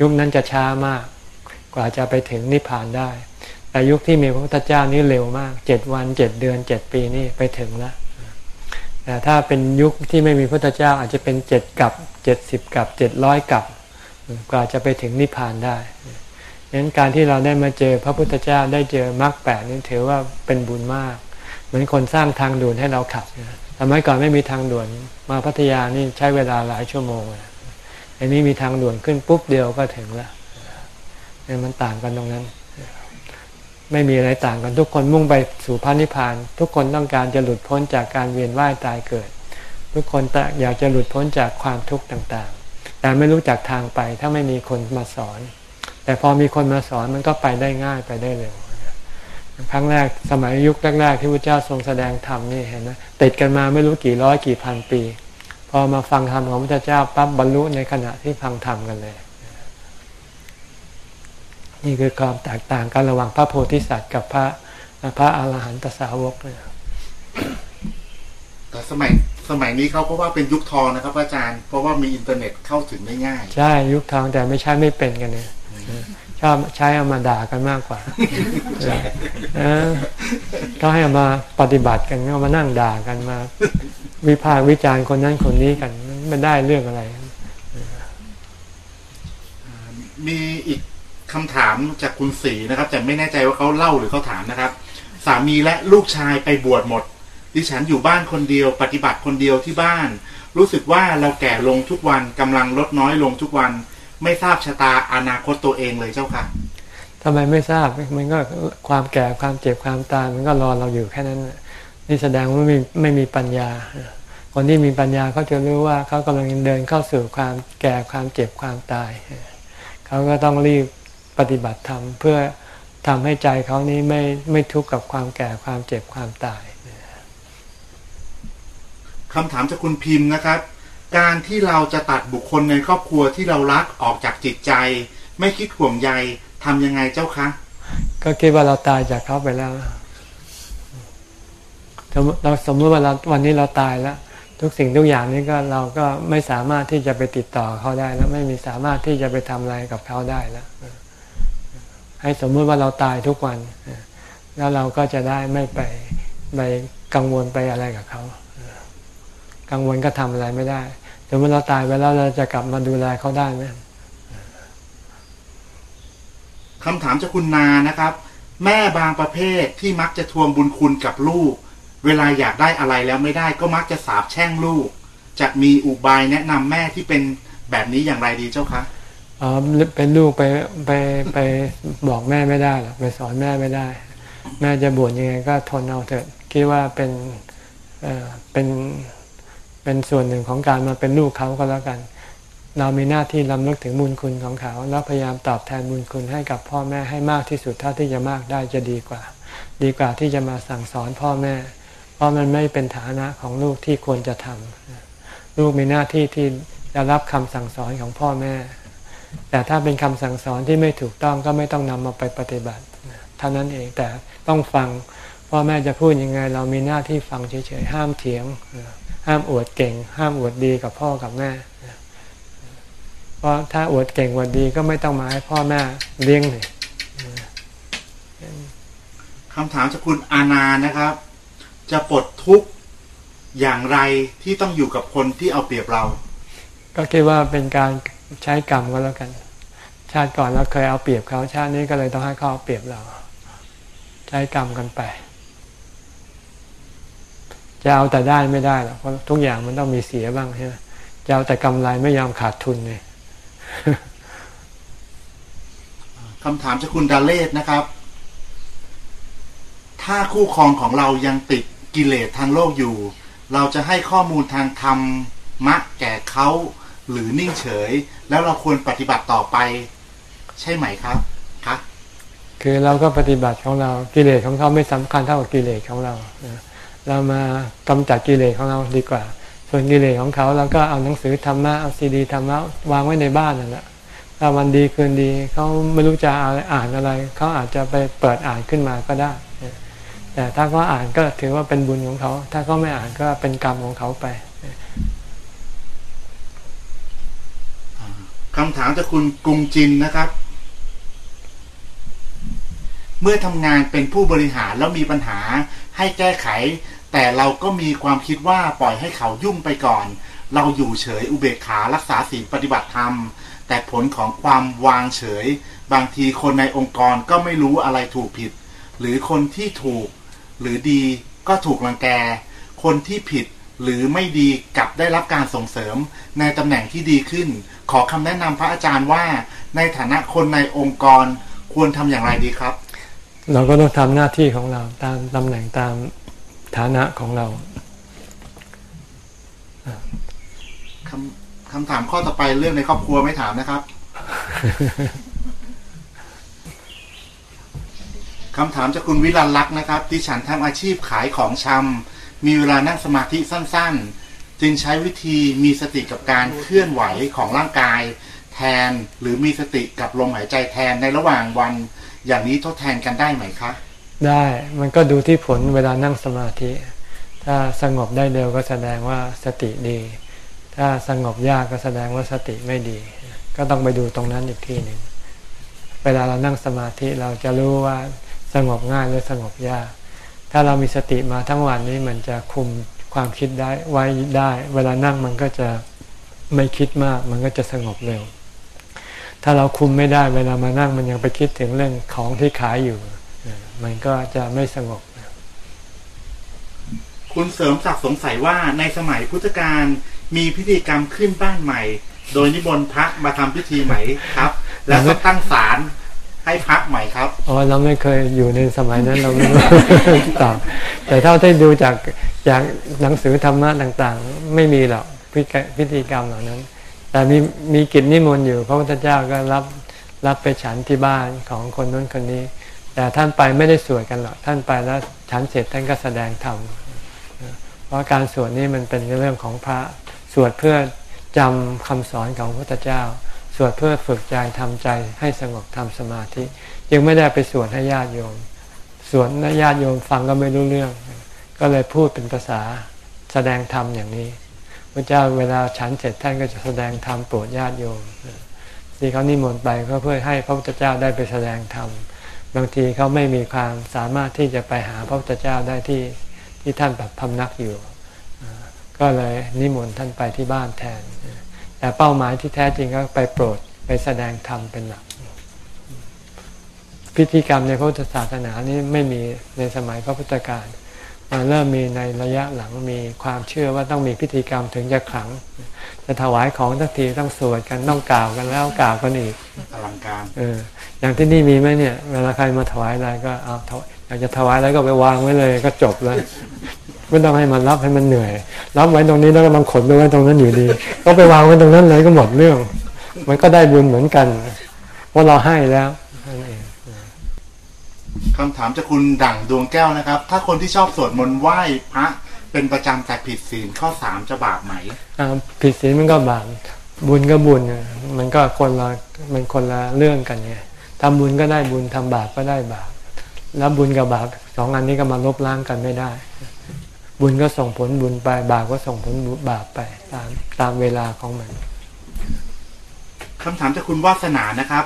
ยุคนั้นจะช้ามากกว่าจะไปถึงนิพพานได้ แต่ยุคที่มีพระพุทธเจ้านี่เร็วมากเจ็ดวันเจ็ดเดือนเจ็ดปีนี่ไปถึงแล้วแต่ถ้าเป็นยุคที่ไม่มีพระพุทธเจ้าอาจจะเป็นเจ็ดกับเจ็ดสิบกับเจ็ดร้อยกับ กว่าจะไปถึงนิพพานได้ ดังนั้นการที่เราได้มาเจอพระพุทธเจ้าได้เจอมรรคแปดนี่ถือว่าเป็นบุญมาก เหมือนคนสร้างทางด่วนให้เราขับสมัยก่อนไม่มีทางด่วนมาพัทยานี่ใช้เวลาหลายชั่วโมงอันนี้มีทางด่วนขึ้นปุ๊บเดียวก็ถึงแล้วมันต่างกันตรงนั้น ไม่มีอะไรต่างกันทุกคนมุ่งไปสู่พระนิพพาน ทุกคนต้องการจะหลุดพ้นจากการเวียนว่ายตายเกิด ทุกคนอยากจะหลุดพ้นจากความทุกข์ต่างๆ แต่ไม่รู้จักทางไปถ้าไม่มีคนมาสอน แต่พอมีคนมาสอนมันก็ไปได้ง่ายไปได้เร็วครั้งแรกสมัยยุคแรกๆที่พระเจ้าทรงแสดงธรรมนี่เห็นไหมติดกันมาไม่รู้กี่ร้อยกี่พันปี พอมาฟังธรรมของพระเจ้าปั๊บบรรลุในขณะที่ฟังธรรมกันเลย นี่คือความแตกต่างกันระหว่างพระโพธิสัตว์กับพระพระอาหารหันตสาวกเนี่ยแต่สมัยสมัยนี้เขาก็ว่าเป็นยุคทองนะครับ อาจารย์เพราะว่ามีอินเทอร์เน็ตเข้าถึงได้ง่าย ใช่ยุคทองแต่ไม่ใช่ไม่เป็นกันเนี่ย ชอบใช้เอามาด่ากันมากกว่าก็ให้เอามาปฏิบัติกันก็มานั่งด่ากันมา วิพากษ์วิจารณ์คนนั้นคนนี้กันมันได้เรื่องอะไรมีอีกคำถามจากคุณศรีนะครับ แต่ไม่แน่ใจว่าเขาเล่าหรือเขาถามนะครับ สามีและลูกชายไปบวชหมด ดิฉันอยู่บ้านคนเดียว ปฏิบัติคนเดียวที่บ้าน รู้สึกว่าเราแก่ลงทุกวันกำลังลดน้อยลงทุกวัน ไม่ทราบชะตาอนาคตตัวเองเลยเจ้าค่ะทำไมไม่ทราบมันก็ความแก่ความเจ็บความตายมันก็รอเราอยู่แค่นั้นนี่แสดงว่าไม่มีไม่มีปัญญา คนที่มีปัญญาเขาจะรู้ว่าเขากำลังเดินเข้าสู่ความแก่ความเจ็บความตาย เขาก็ต้องรีบปฏิบัติธรรมเพื่อทำให้ใจเขานี้ไม่ไม่ทุกข์กับความแก่ความเจ็บความตายคำถามจากคุณพิมพ์นะครับ การที่เราจะตัดบุคคลในครอบครัวที่เรารักออกจากจิตใจ ไม่คิดห่วงใยทำยังไงเจ้าคะ ก็คิดว่าเราตายจากเขาไปแล้วเราสมมติว่าเราวันนี้เราตายแล้ว ทุกสิ่งทุกอย่างนี้ก็เราก็ไม่สามารถที่จะไปติดต่อเขาได้แล้วไม่มีสามารถที่จะไปทำอะไรกับเขาได้แล้วให้สมมติว่าเราตายทุกวัน แล้วเราก็จะได้ไม่ไปไปกังวลไปอะไรกับเขา กังวลก็ทำอะไรไม่ได้ มมติเราตายไปแล้วเราจะกลับมาดูแลเขาได้ไหมคำถามจากคุณนานะครับ แม่บางประเภทที่มักจะทวงบุญคุณกับลูก เวลาอยากได้อะไรแล้วไม่ได้ก็มักจะสาบแช่งลูกจะมีอุบายแนะนำแม่ที่เป็นแบบนี้อย่างไรดีเจ้าคะอ๋อเป็นลูกไปไปไปบอกแม่ไม่ได้หรอกไปสอนแม่ไม่ได้ แม่จะบ่นยังไงก็ทนเอาเถอะคิดว่าเป็นเอ่อเป็น เป็นส่วนหนึ่งของการมาเป็นลูกเขาก็แล้วกัน เรามีหน้าที่ลำลึกถึงบุญคุณของเขาแล้วพยายามตอบแทนบุญคุณให้กับพ่อแม่ให้มากที่สุดเท่าที่จะมากได้จะดีกว่า ดีกว่าที่จะมาสั่งสอนพ่อแม่ เพราะมันไม่เป็นฐานะของลูกที่ควรจะทำลูกมีหน้าที่ที่จะรับคำสั่งสอนของพ่อแม่ แต่ถ้าเป็นคำสั่งสอนที่ไม่ถูกต้องก็ไม่ต้องนำมาไปปฏิบัติเท่านั้นเองแต่ต้องฟังพ่อแม่จะพูดยังไง เรามีหน้าที่ฟังเฉยๆห้ามเถียง ห้ามอวดเก่ง ห้ามอวดดีกับพ่อกับแม่ เพราะถ้าอวดเก่งอวดดีก็ไม่ต้องมาให้พ่อแม่เลี้ยงเลยคำถามจากคุณอานานะครับ จะปลดทุกข์อย่างไรที่ต้องอยู่กับคนที่เอาเปรียบเรา ก็คิดว่าเป็นการใช้กรรมก็แล้วกัน ชาติก่อนเราเคยเอาเปรียบเขาชาตินี้ก็เลยต้องให้เขาเอาเปรียบเรา ใช้กรรมกันไป จะเอาแต่ได้ไม่ได้หรอกเพราะทุกอย่างมันต้องมีเสียบ้างใช่ไหมจะเอาแต่กำไรไม่ยอมขาดทุนเลยคำถามจากคุณดาเลศนะครับ ถ้าคู่ครองของเรายังติดกิเลสทางโลกอยู่ เราจะให้ข้อมูลทางธรรมมะแก่เขาหรือนิ่งเฉย แล้วเราควรปฏิบัติต่อไป ใช่ไหมครับครับคือเราก็ปฏิบัติของเรากิเลสของเขาไม่สำคัญเท่ากับกิเลสของเรา เรามากำจัดกิเลสของเราดีกว่า ส่วนกิเลสของเขาเราก็เอาหนังสือธรรมะเอาซีดีธรรมะวางไว้ในบ้านนั่นแหละถ้าวันดีคืนดีเขาไม่รู้จะอ่านอะไร เขาอาจจะไปเปิดอ่านขึ้นมาก็ได้ แต่ถ้าเขาอ่านก็ถือว่าเป็นบุญของเขา ถ้าเขาไม่อ่านก็เป็นกรรมของเขาไปคำถามจากคุณกรุงจินนะครับ เมื่อทำงานเป็นผู้บริหารแล้วมีปัญหาให้แก้ไข แต่เราก็มีความคิดว่าปล่อยให้เขายุ่งไปก่อน เราอยู่เฉยอุเบกขารักษาศีลปฏิบัติธรรม แต่ผลของความวางเฉย บางทีคนในองค์กรก็ไม่รู้อะไรถูกผิด หรือคนที่ถูก หรือดีก็ถูกรังแก คนที่ผิดหรือไม่ดีกลับได้รับการส่งเสริมในตำแหน่งที่ดีขึ้น ขอคำแนะนำพระอาจารย์ว่า ในฐานะคนในองค์กรควรทำอย่างไรดีครับ เราก็ต้องทำหน้าที่ของเราตามตำแหน่งตามฐานะของเราคำคำถามข้อต่อไปเรื่องในครอบครัวไม่ถามนะครับคำถามจากคุณวิรันลักษ์นะครับ ที่ฉันทำอาชีพขายของชำมีเวลานั่งสมาธิสั้น ๆ จึงใช้วิธีมีสติกับการเคลื่อนไหวของร่างกาย แทนหรือมีสติกับลมหายใจแทนในระหว่างวัน อย่างนี้ทดแทนกันได้ไหมคะ ได้มันก็ดูที่ผลเวลานั่งสมาธิ ถ้าสงบได้เร็วก็แสดงว่าสติดี ถ้าสงบยากก็แสดงว่าสติไม่ดี ก็ต้องไปดูตรงนั้นอีกทีหนึ่งเวลาเรานั่งสมาธิเราจะรู้ว่าสงบง่ายหรือสงบยาก ถ้าเรามีสติมาทั้งวันนี้มันจะคุมความคิดได้ไว้ได้ เวลานั่งมันก็จะไม่คิดมาก มันก็จะสงบเร็ว ถ้าเราคุมไม่ได้เวลามานั่งมันยังไปคิดถึงเรื่องของที่ขายอยู่ มันก็จะไม่สงบ คุณเสริมศักดิ์สงสัยว่าในสมัยพุทธกาลมีพิธีกรรมขึ้นบ้านใหม่ โดยนิมนต์พระมาทำพิธีใหม่ครับ แล้วก็ตั้งศาลให้พระใหม่ครับอ๋อเราไม่เคยอยู่ในสมัยนั้นเราไม่รู้ตอบแต่เท่าที่ดูจากจากหนังสือธรรมะต่างๆ ไม่มีหรอกพิธีพิธีกรรมเหล่านั้น แต่มีมีกิจนิมนต์อยู่ พระพุทธเจ้าก็รับรับไปฉันที่บ้านของคนนู้นคนนี้ แต่ท่านไปไม่ได้สวดกันหรอกท่านไปแล้วฉันเสร็จท่านก็แสดงธรรมเพราะการสวดนี่มันเป็นเรื่องของพระสวดเพื่อจำคำสอนของพระพุทธเจ้า สวดเพื่อฝึกใจทำใจให้สงบทำสมาธิยังไม่ได้ไปสวดให้ญาติโยมสวดให้ญาติโยมฟังก็ไม่รู้เรื่อง ก็เลยพูดเป็นภาษาแสดงธรรมอย่างนี้ พระเจ้าเวลาฉันเสร็จท่านก็จะแสดงธรรมโปรดญาติโยมที่เขานิมนต์ไปก็เพื่อให้พระพุทธเจ้าได้ไปแสดงธรรมบางทีเขาไม่มีความสามารถที่จะไปหาพระพุทธเจ้าได้ที่ที่ท่านแบบพำนักอยู่ ก็เลยนิมนต์ท่านไปที่บ้านแทน แต่เป้าหมายที่แท้จริงก็ไปโปรดไปแสดงธรรมเป็นหลัก พิธีกรรมในพระพุทธศาสนานี้ไม่มีในสมัยพระพุทธการ เริ่มมีในระยะหลังมีความเชื่อว่าต้องมีพิธีกรรมถึงจะขลัง จะถวายของทักทีต้องสวดกันต้องกล่าวกันแล้วกล่าวกันอีกอลังการเอออย่างที่นี่มีไหมเนี่ย เวลาใครมาถวายอะไรก็เอาถวายอยากจะถวายอะไรก็ไปวางไว้เลยก็จบเลยไม่ต้องให้มันรับให้มันเหนื่อย รับไว้ตรงนี้แล้วก็ต้องขนไปไว้ตรงนั้นอยู่ดี ก็ไปวางไว้ตรงนั้นเลยก็หมดเรื่อง มันก็ได้บุญเหมือนกันว่าเราให้แล้วนั่นเอง คำถามจากคุณดั่งดวงแก้วนะครับ ถ้าคนที่ชอบสวดมนต์ไหว้พระเป็นประจำแต่ผิดศีลข้อสามจะบาปไหมอ่าผิดศีลมันก็บาปบุญก็บุญอะมันก็คนละมันคนละเรื่องกันไงทำบุญก็ได้บุญทำบาปก็ได้บาปแล้วบุญกับบาปสองอันนี้ก็มาลบล้างกันไม่ได้ บุญก็ส่งผลบุญไป บาปก็ส่งผลบาปไปตามตามเวลาของมันคำถามจากคุณวาสนานะครับ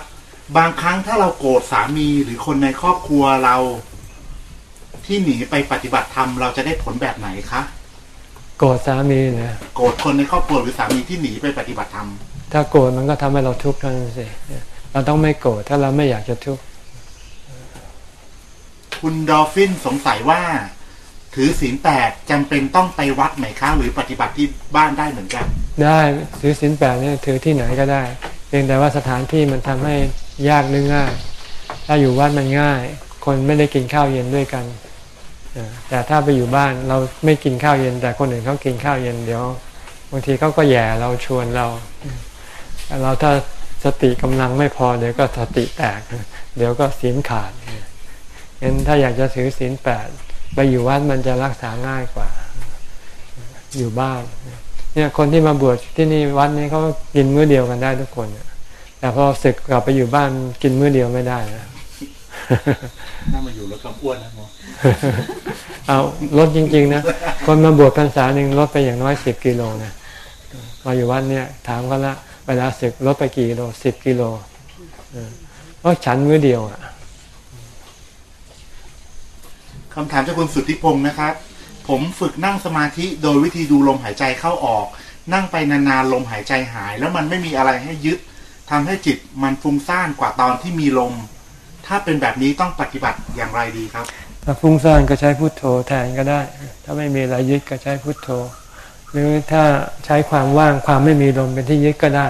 บางครั้งถ้าเราโกรธสามีหรือคนในครอบครัวเรา ที่หนีไปปฏิบัติธรรมเราจะได้ผลแบบไหนคะโกรธสามีเนี่ยโกรธคนในครอบครัวหรือสามีที่หนีไปปฏิบัติธรรมถ้าโกรธมันก็ทำให้เราทุกข์เท่านั้นสิเราต้องไม่โกรธถ้าเราไม่อยากจะทุกข์คุณดอฟฟินสงสัยว่า ถือศีลแปดจำเป็นต้องไปวัดไหมคะหรือปฏิบัติที่บ้านได้เหมือนกัน ได้ถือศีลแปดเนี่ยถือที่ไหนก็ได้เพียงแต่ว่าสถานที่มันทำให้ ยากหรือง่าย ถ้าอยู่วัดมันง่าย คนไม่ได้กินข้าวเย็นด้วยกันแต่ถ้าไปอยู่บ้านเราไม่กินข้าวเย็น แต่คนอื่นเขากินข้าวเย็นเดี๋ยวบางทีเขาก็แย่เราชวนเรา เราถ้าสติกำลังไม่พอเดี๋ยวก็สติแตก เดี๋ยวก็ศีลขาดงั้นถ้าอยากจะถือศีลแปดไปอยู่วัดมันจะรักษาง่ายกว่า อยู่บ้านเนี่ยคนที่มาบวชที่นี่วัดนี้เขากินมื้อเดียวกันได้ทุกคนเนี่ย แต่พอศึกกลับไปอยู่บ้านกินมื้อเดียวไม่ได้นะน่ามาอยู่แล้วกำอ้วนนะหมอเอาลดจริง ๆ นะคนมาบวชพรรษาหนึ่งลดไปอย่างน้อยสิบกิโลนะมาอยู่วัดเนี่ยถามเขาละ เวลาศึกลดไปกี่กิโลสิบกิโลเออเพราะฉันมื้อเดียวอะคำถามจากคุณสุทธิพงศ์นะครับ ผมฝึกนั่งสมาธิโดยวิธีดูลมหายใจเข้าออก นั่งไปนานๆลมหายใจหาย แล้วมันไม่มีอะไรให้ยึด ทำให้จิตมันฟุ้งซ่านกว่าตอนที่มีลม ถ้าเป็นแบบนี้ต้องปฏิบัติอย่างไรดีครับ ถ้าฟุ้งซ่านก็ใช้พุทโธแทนก็ได้ ถ้าไม่มีอะไรยึดก็ใช้พุทโธ หรือถ้าใช้ความว่างความไม่มีลมเป็นที่ยึดก็ได้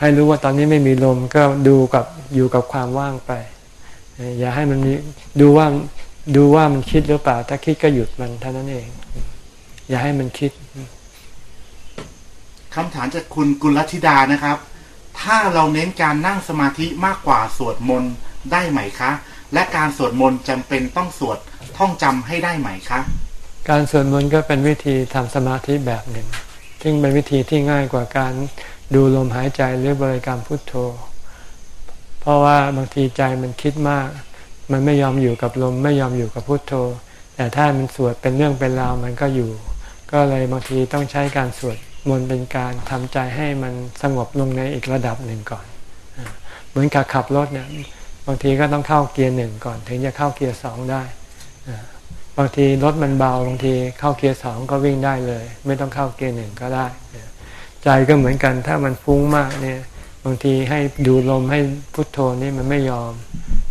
ให้รู้ว่าตอนนี้ไม่มีลมก็ดูกับอยู่กับความว่างไป อย่าให้มันมีดูว่าดูว่ามันคิดหรือเปล่า ถ้าคิดก็หยุดมันเท่านั้นเอง อย่าให้มันคิดคำถามจากคุณกุลธิดานะครับ ถ้าเราเน้นการนั่งสมาธิมากกว่าสวดมนต์ได้ไหมคะ และการสวดมนต์จำเป็นต้องสวดท่องจำให้ได้ไหมคะ การสวดมนต์ก็เป็นวิธีทำสมาธิแบบหนึ่งซึ่งเป็นวิธีที่ง่ายกว่าการดูลมหายใจหรือบริกรรมพุทโธ เพราะว่าบางทีใจมันคิดมาก มันไม่ยอมอยู่กับลมไม่ยอมอยู่กับพุทโธ แต่ถ้ามันสวดเป็นเรื่องเป็นราวมันก็อยู่ ก็เลยบางทีต้องใช้การสวด มนเป็นการทำใจให้มันสงบลงในอีกระดับหนึ่งก่อน เหมือนกับขับรถเนี่ยบางทีก็ต้องเข้าเกียร์หนึ่งก่อน ถึงจะเข้าเกียร์สองได้ บางทีรถมันเบาบางทีเข้าเกียร์สองก็วิ่งได้เลย ไม่ต้องเข้าเกียร์หนึ่งก็ได้ ใจก็เหมือนกันถ้ามันฟุ้งมากเนี่ยบางทีให้ดูลมให้พุทโธนี่มันไม่ยอม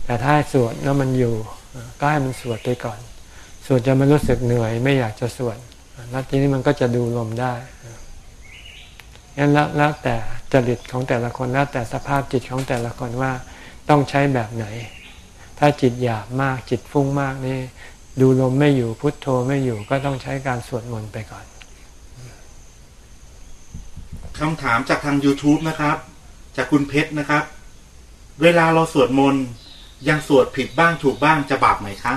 แต่ถ้าสวดแล้วมันอยู่ ก็ให้มันสวดไปก่อน สวดจะมันรู้สึกเหนื่อย ไม่อยากจะสวดแล้วทีนี้มันก็จะดูลมได้ งั้นแล้วแล้วแต่จริตของแต่ละคนแล้วแต่สภาพจิตของแต่ละคนว่าต้องใช้แบบไหน ถ้าจิตหยาบมากจิตฟุ้งมากนี่ ดูลมไม่อยู่พุทโธไม่อยู่ก็ต้องใช้การสวดมนต์ไปก่อนคำถามจากทาง YouTube นะครับ จากคุณเพชรนะครับ เวลาเราสวดมนต์ยังสวดผิดบ้างถูกบ้างจะบาปไหมคะ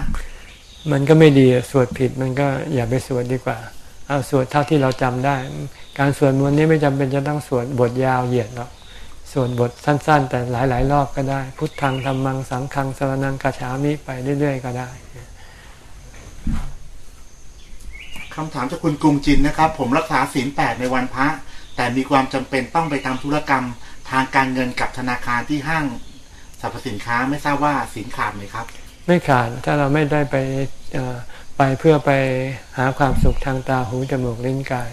มันก็ไม่ดีสวดผิดมันก็อย่าไปสวดดีกว่า เอาสวดเท่าที่เราจำได้ การสวดมนต์นี้ไม่จำเป็นจะต้องสวดบทยาวเหยียดหรอกสวดบทสั้น ๆ แต่หลาย ๆ รอบก็ได้ พุทธังธรรมังสังฆังสรนังกาฉามิไปเรื่อย ๆ ก็ได้คำถามจากคุณกรุงจินนะครับ ผมรักษาศีลแปดในวันพระ แต่มีความจำเป็นต้องไปทำธุรกรรมทางการเงินกับธนาคารที่ห้างสรรพสินค้าไม่ทราบว่าศีลขาดไหมครับ ไม่ขาดถ้าเราไม่ได้ไปเอ่อไปเพื่อไปหาความสุขทางตาหูจมูกลิ้นกาย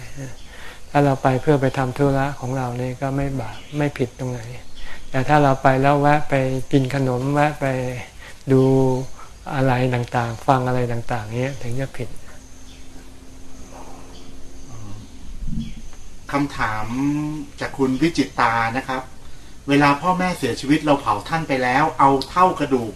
ถ้าเราไปเพื่อไปทำธุระของเราเนี่ยก็ไม่บาปไม่ผิดตรงไหน แต่ถ้าเราไปแล้วแวะไปกินขนมแวะไปดูอะไรต่างๆ ฟังอะไรต่าง ๆเนี้ยถึงจะผิดคำถามจากคุณวิจิตตานะครับ เวลาพ่อแม่เสียชีวิตเราเผาท่านไปแล้ว เอาเท่ากระดูก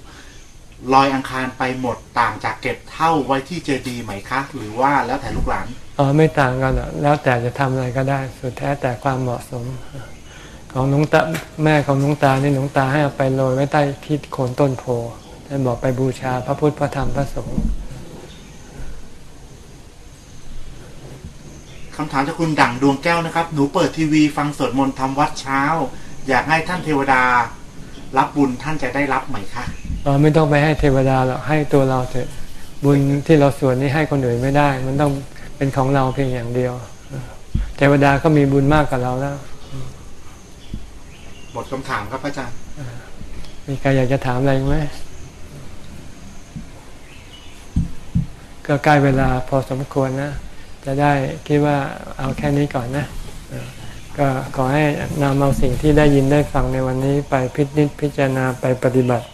ลอยอังคารไปหมดต่างจากเก็บเท่าไว้ที่เจดีย์ไหมคะ หรือว่าแล้วแต่ลูกหลาน อ๋อไม่ต่างกันหรอกแล้วแต่จะทำอะไรก็ได้ สุดแท้แต่ความเหมาะสม ของหลวงตาแม่ของหลวงตานี่หลวงตาให้เอาไปโรยไว้ใต้ที่โคนต้นโพท่านบอกไปบูชาพระพุทธพระธรรมพระสงฆ์คำถามจากคุณดั่งดวงแก้วนะครับ หนูเปิดทีวีฟังสวดมนต์ทำวัดเช้า อยากให้ท่านเทวดา รับบุญท่านจะได้รับไหมคะอ๋อไม่ต้องไปให้เทวดาหรอกให้ตัวเราเถอะบุญที่เราสวดนี่ให้คนอื่นไม่ได้ มันต้อง เป็นของเราเพียงอย่างเดียวเทวดาก็มีบุญมากกว่าเราแล้วหมดคำถามครับอาจารย์มีใครอยากจะถามอะไรไหมก็ใกล้เวลาพอสมควรนะ จะได้คิดว่าเอาแค่นี้ก่อนนะเออก็ขอให้นำเอาสิ่งที่ได้ยินได้ฟังในวันนี้ไปพิจิตพิจารณาไปปฏิบัติเ